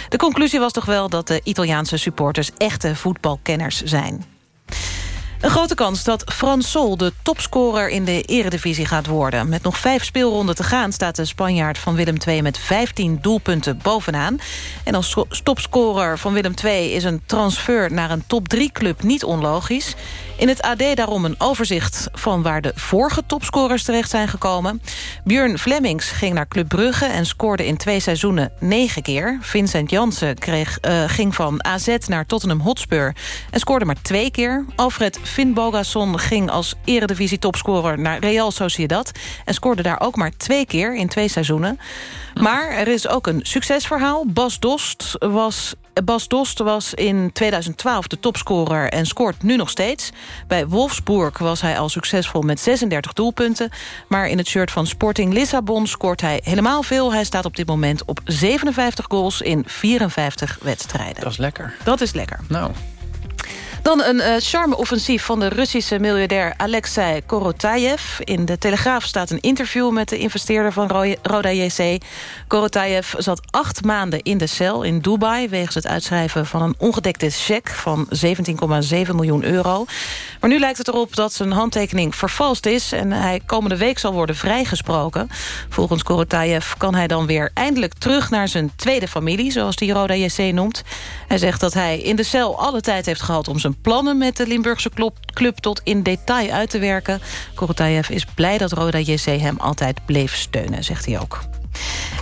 De conclusie was toch wel dat de Italiaanse supporters... echte voetbalkenners zijn. Een grote kans dat Frans Sol de topscorer in de eredivisie gaat worden. Met nog vijf speelronden te gaan staat de Spanjaard van Willem II... met 15 doelpunten bovenaan. En als topscorer van Willem II is een transfer naar een top 3-club niet onlogisch. In het AD daarom een overzicht van waar de vorige topscorers terecht zijn gekomen. Björn Flemings ging naar Club Brugge en scoorde in twee seizoenen negen keer. Vincent Jansen kreeg, uh, ging van AZ naar Tottenham Hotspur en scoorde maar twee keer. Alfred Finn Bogason ging als eredivisie topscorer naar Real Sociedad... en scoorde daar ook maar twee keer in twee seizoenen. Maar er is ook een succesverhaal. Bas Dost was Bas Dost was in 2012 de topscorer en scoort nu nog steeds. Bij Wolfsburg was hij al succesvol met 36 doelpunten. Maar in het shirt van Sporting Lissabon scoort hij helemaal veel. Hij staat op dit moment op 57 goals in 54 wedstrijden. Dat is lekker. Dat is lekker. Nou, dan een uh, charme-offensief van de Russische miljardair Alexei Korotayev. In de Telegraaf staat een interview met de investeerder van Roda JC. Korotayev zat acht maanden in de cel in Dubai... wegens het uitschrijven van een ongedekte cheque van 17,7 miljoen euro. Maar nu lijkt het erop dat zijn handtekening vervalst is... en hij komende week zal worden vrijgesproken. Volgens Korotayev kan hij dan weer eindelijk terug naar zijn tweede familie... zoals die Roda JC noemt. Hij zegt dat hij in de cel alle tijd heeft gehad om zijn plannen met de Limburgse club tot in detail uit te werken. Korotayev is blij dat Roda JC hem altijd bleef steunen, zegt hij ook.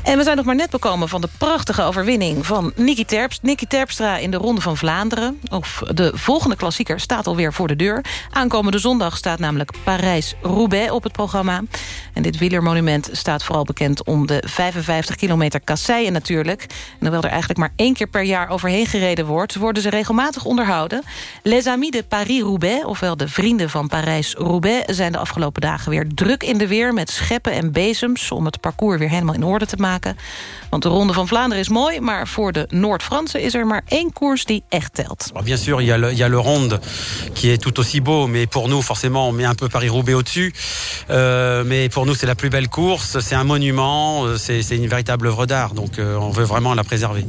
En we zijn nog maar net bekomen van de prachtige overwinning van Nicky Terps. Nicky Terpstra in de Ronde van Vlaanderen. Of de volgende klassieker staat alweer voor de deur. Aankomende zondag staat namelijk Parijs-Roubaix op het programma. En dit wielermonument staat vooral bekend om de 55 kilometer kasseien natuurlijk. En hoewel er eigenlijk maar één keer per jaar overheen gereden wordt... worden ze regelmatig onderhouden. Les Amis de Paris-Roubaix, ofwel de vrienden van Parijs-Roubaix... zijn de afgelopen dagen weer druk in de weer met scheppen en bezems... om het parcours weer helemaal in orde te maken. Want de Ronde van Vlaanderen is mooi... maar voor de Noord-Fransen is er maar één koers die echt telt. Bien sûr, il y, a le, il y a le Ronde qui est tout aussi beau... mais pour nous, forcément, on met un peu Paris-Roubaix au-dessus. Euh, mais pour nous, c'est la plus belle course. C'est un monument, euh, c'est une véritable œuvre d'art. Donc euh, on veut vraiment la préserver.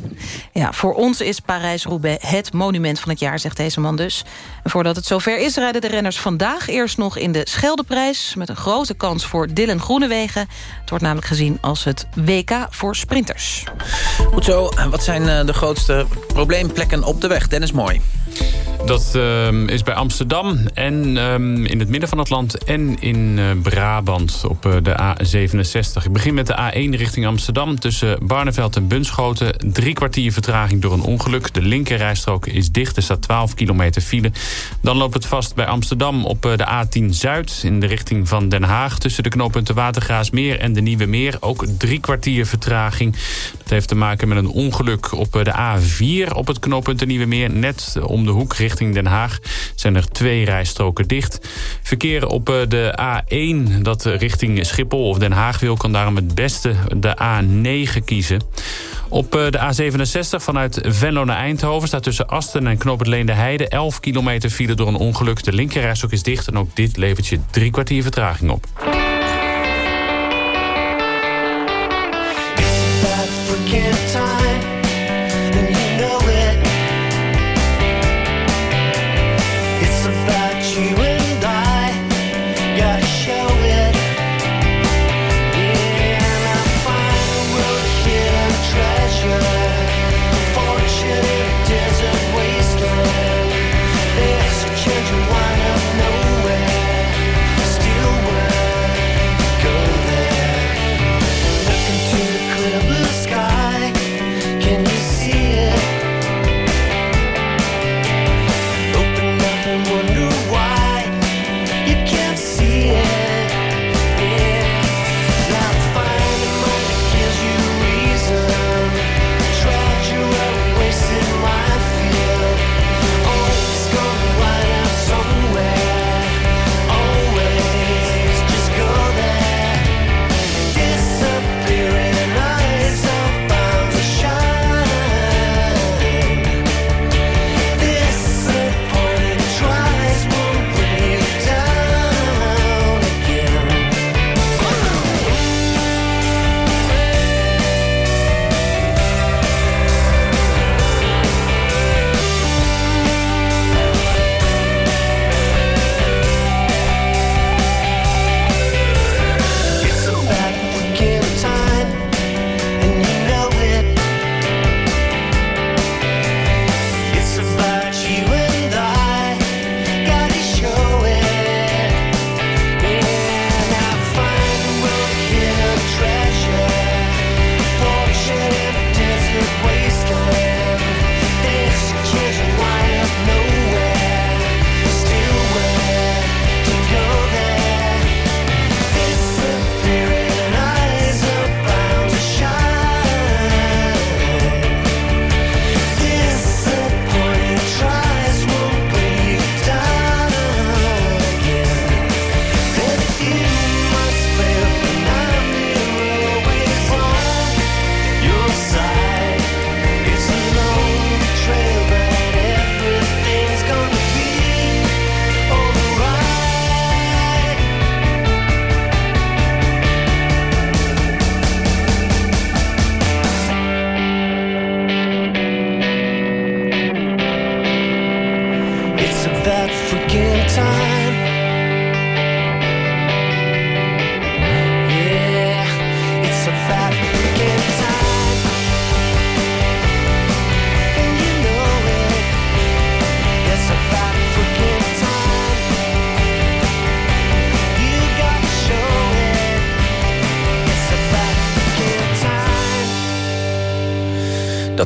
Ja, voor ons is Parijs-Roubaix het monument van het jaar, zegt deze man dus. En voordat het zover is, rijden de renners vandaag eerst nog in de Scheldeprijs... met een grote kans voor Dylan Groenewegen. Het wordt namelijk gezien als het WK voor sprinters. Goed zo, wat zijn eh, de grootste probleemplekken op de weg? Dennis Mooi. Dat uh, is bij Amsterdam en um, in het midden van het land en in uh, Brabant op uh, de A67. Ik begin met de A1 richting Amsterdam tussen Barneveld en Bunschoten. Drie kwartier vertraging door een ongeluk. De linkerrijstrook is dicht, er staat 12 kilometer file. Dan loopt het vast bij Amsterdam op uh, de A10 Zuid in de richting van Den Haag... tussen de knooppunten Watergraasmeer en de Nieuwe Meer. Ook drie kwartier vertraging. Dat heeft te maken met een ongeluk op de A4 op het knooppunt de Nieuwe Meer... net om de hoek richting Den Haag zijn er twee rijstroken dicht. Verkeer op eh, de A1 dat richting Schiphol of Den Haag wil... kan daarom het beste de A9 kiezen. Op eh, de A67 vanuit Venlo naar Eindhoven... staat tussen Asten en Knoop het Leende Heide... 11 kilometer file door een ongeluk. De linkerrijstrook is dicht en ook dit levert je drie kwartier vertraging op.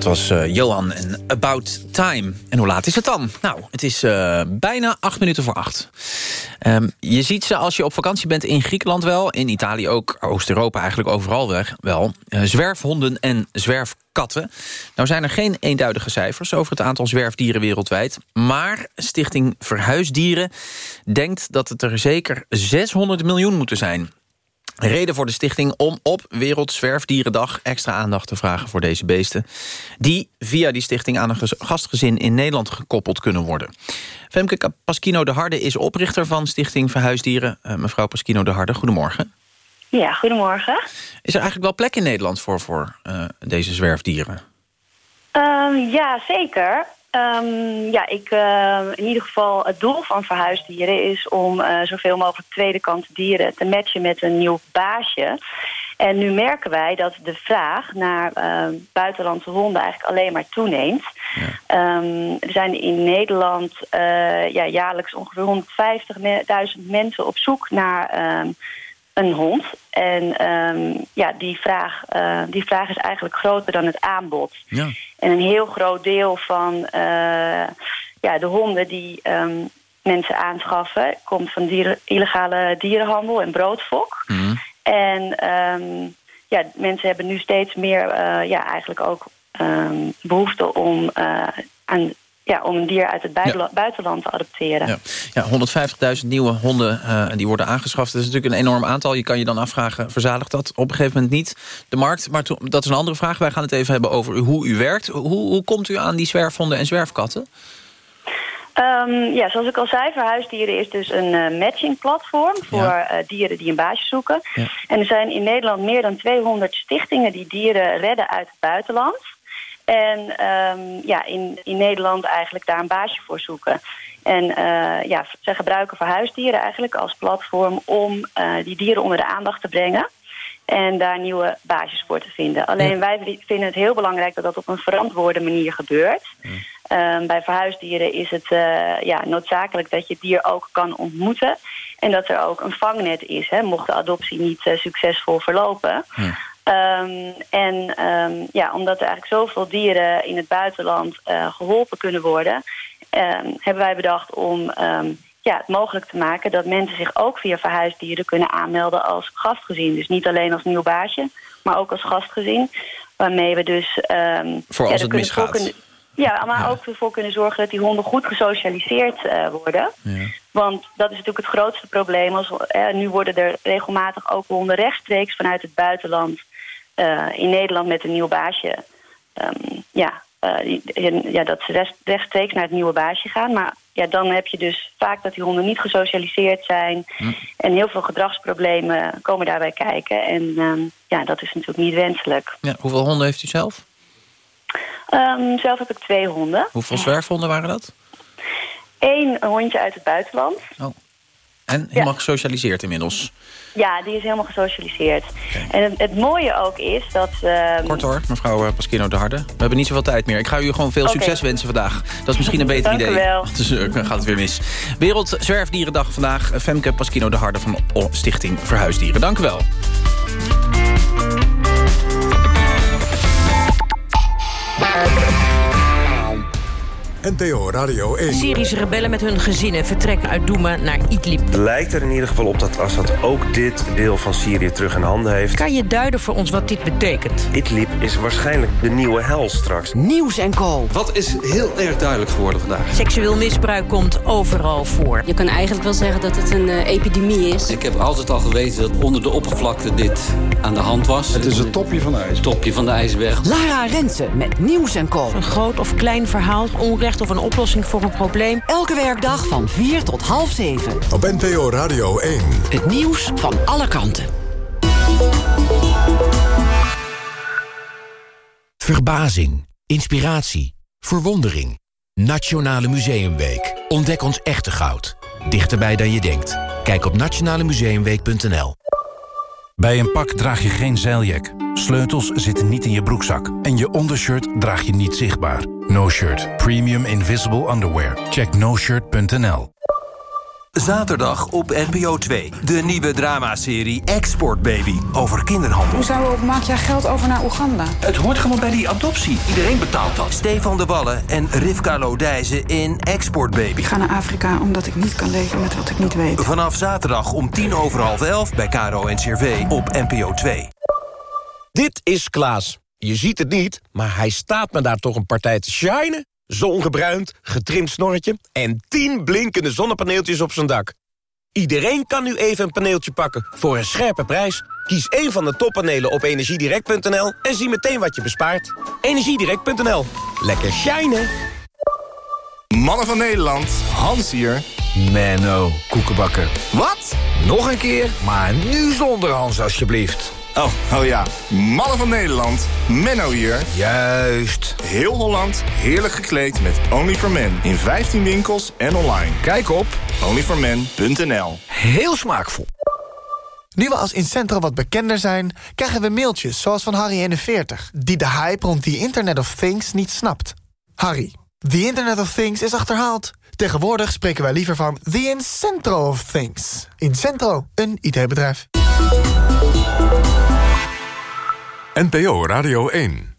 Dat was uh, Johan en About Time. En hoe laat is het dan? Nou, het is uh, bijna acht minuten voor acht. Um, je ziet ze als je op vakantie bent in Griekenland wel. In Italië ook, Oost-Europa eigenlijk overal weg, wel. Uh, zwerfhonden en zwerfkatten. Nou zijn er geen eenduidige cijfers over het aantal zwerfdieren wereldwijd. Maar Stichting Verhuisdieren denkt dat het er zeker 600 miljoen moeten zijn. Reden voor de stichting om op Wereldzwerfdierendag extra aandacht te vragen voor deze beesten. Die via die stichting aan een gastgezin in Nederland gekoppeld kunnen worden. Femke Paschino de Harde is oprichter van Stichting Verhuisdieren. Uh, mevrouw Paschino de Harde, goedemorgen. Ja, goedemorgen. Is er eigenlijk wel plek in Nederland voor, voor uh, deze zwerfdieren? Um, ja, zeker. Um, ja, ik, uh, in ieder geval het doel van verhuisdieren is om uh, zoveel mogelijk tweede kant dieren te matchen met een nieuw baasje. En nu merken wij dat de vraag naar uh, buitenlandse honden eigenlijk alleen maar toeneemt. Ja. Um, er zijn in Nederland ja, jaarlijks ongeveer 150.000 mensen op zoek naar een hond. En um, ja, die vraag, uh, die vraag is eigenlijk groter dan het aanbod. Ja. En een heel groot deel van uh, ja, de honden die um, mensen aanschaffen... komt van dieren, illegale dierenhandel en broodfok. Mm. En um, ja, mensen hebben nu steeds meer uh, ja, eigenlijk ook behoefte om aan ja, om een dier uit het buitenland te adopteren. Ja, ja 150.000 nieuwe honden uh, die worden aangeschaft. Dat is natuurlijk een enorm aantal. Je kan je dan afvragen, verzadigt dat op een gegeven moment niet de markt? Maar dat is een andere vraag. Wij gaan het even hebben over hoe u werkt. Hoe, hoe komt u aan die zwerfhonden en zwerfkatten? Um, ja, zoals ik al zei, Verhuisdieren is dus een uh, matchingplatform... voor ja. uh, dieren die een baasje zoeken. Ja. En er zijn in Nederland meer dan 200 stichtingen... die dieren redden uit het buitenland. En um, ja, in, in Nederland eigenlijk daar een baasje voor zoeken. En uh, ja, zij gebruiken verhuisdieren eigenlijk als platform om uh, die dieren onder de aandacht te brengen. En daar nieuwe baasjes voor te vinden. Alleen wij vinden het heel belangrijk dat dat op een verantwoorde manier gebeurt. Um, bij verhuisdieren is het uh, ja, noodzakelijk dat je het dier ook kan ontmoeten. En dat er ook een vangnet is, hè, mocht de adoptie niet succesvol verlopen. Ja. Um, en um, ja, omdat er eigenlijk zoveel dieren in het buitenland uh, geholpen kunnen worden... Um, hebben wij bedacht om ja, het mogelijk te maken... dat mensen zich ook via verhuisdieren kunnen aanmelden als gastgezin. Dus niet alleen als nieuw baasje, maar ook als gastgezin. Waarmee we dus... voor als ja, het misgaat. Kunnen, ja, maar ja. ook ervoor kunnen zorgen dat die honden goed gesocialiseerd uh, worden. Ja. Want dat is natuurlijk het grootste probleem. Als, uh, nu worden er regelmatig ook honden rechtstreeks vanuit het buitenland in Nederland met een nieuw baasje... Um, ja, uh, ja, dat ze rechtstreeks naar het nieuwe baasje gaan. Maar ja, dan heb je dus vaak dat die honden niet gesocialiseerd zijn. Hm. En heel veel gedragsproblemen komen daarbij kijken. En um, ja, dat is natuurlijk niet wenselijk. Ja, hoeveel honden heeft u zelf? Um, zelf heb ik twee honden. Hoeveel zwerfhonden waren dat? Eén hondje uit het buitenland. Oh. En helemaal ja. gesocialiseerd inmiddels? Ja, die is helemaal gesocialiseerd. Okay. En het, het, mooie ook is dat... Uh... Kort hoor, mevrouw eh, Paschino de Harde. We hebben niet zoveel tijd meer. Ik ga u gewoon veel okay. succes wensen vandaag. Dat is misschien een beter Dank idee. Wel. Dus uh, gaat het weer mis. Wereld Zwerfdierendag vandaag. Femke Paschino de Harde van Stichting Verhuisdieren. Dank u wel. NTO Radio 1. Syrische rebellen met hun gezinnen vertrekken uit Douma naar Idlib. Het lijkt er in ieder geval op dat Assad ook dit deel van Syrië terug in handen heeft. Kan je duiden voor ons wat dit betekent? Idlib is waarschijnlijk de nieuwe hel straks. Nieuws en Co. Wat is heel erg duidelijk geworden vandaag? Seksueel misbruik komt overal voor. Je kan eigenlijk wel zeggen dat het een uh, epidemie is. Ik heb altijd al geweten dat onder de oppervlakte dit aan de hand was. Het is het topje van de ijsberg. Topje van de ijsberg. Lara Rensen met Nieuws en Co. Een groot of klein verhaal, onrecht of een oplossing voor een probleem. Elke werkdag van 4 tot half 7. Op NPO Radio 1. Het nieuws van alle kanten. Verbazing, inspiratie, verwondering. Nationale Museumweek. Ontdek ons echte goud. Dichterbij dan je denkt. Kijk op nationalemuseumweek.nl Bij een pak draag je geen zeiljak. Sleutels zitten niet in je broekzak. En je ondershirt draag je niet zichtbaar. No Shirt. Premium Invisible Underwear. Check noshirt.nl Zaterdag op NPO 2. De nieuwe dramaserie Export Baby. Over kinderhandel. Hoezo maak jij geld over naar Oeganda? Het hoort gewoon bij die adoptie. Iedereen betaalt dat. Stefan de Wallen en Rivka Lodijzen in Export Baby. Ik ga naar Afrika omdat ik niet kan leven met wat ik niet weet. Vanaf zaterdag om tien over half elf bij Caro en Cervé op NPO 2. Dit is Klaas. Je ziet het niet, maar hij staat me daar toch een partij te shinen. Zongebruind, getrimd snorretje en 10 blinkende zonnepaneeltjes op zijn dak. Iedereen kan nu even een paneeltje pakken voor een scherpe prijs. Kies één van de toppanelen op energiedirect.nl en zie meteen wat je bespaart. Energiedirect.nl. Lekker shinen. Mannen van Nederland, Hans hier. Menno, koekenbakker. Wat? Nog een keer, maar nu zonder Hans alsjeblieft. Oh, oh ja. Mannen van Nederland, Menno hier. Juist. Heel Holland, heerlijk gekleed met Only for Men. In 15 winkels en online. Kijk op onlyformen.nl Heel smaakvol. Nu we als Incentro wat bekender zijn, krijgen we mailtjes zoals van Harry41... die de hype rond die Internet of Things niet snapt. Harry, the Internet of Things is achterhaald. Tegenwoordig spreken wij liever van the Incentro of Things. Incentro, een IT-bedrijf. NPO Radio 1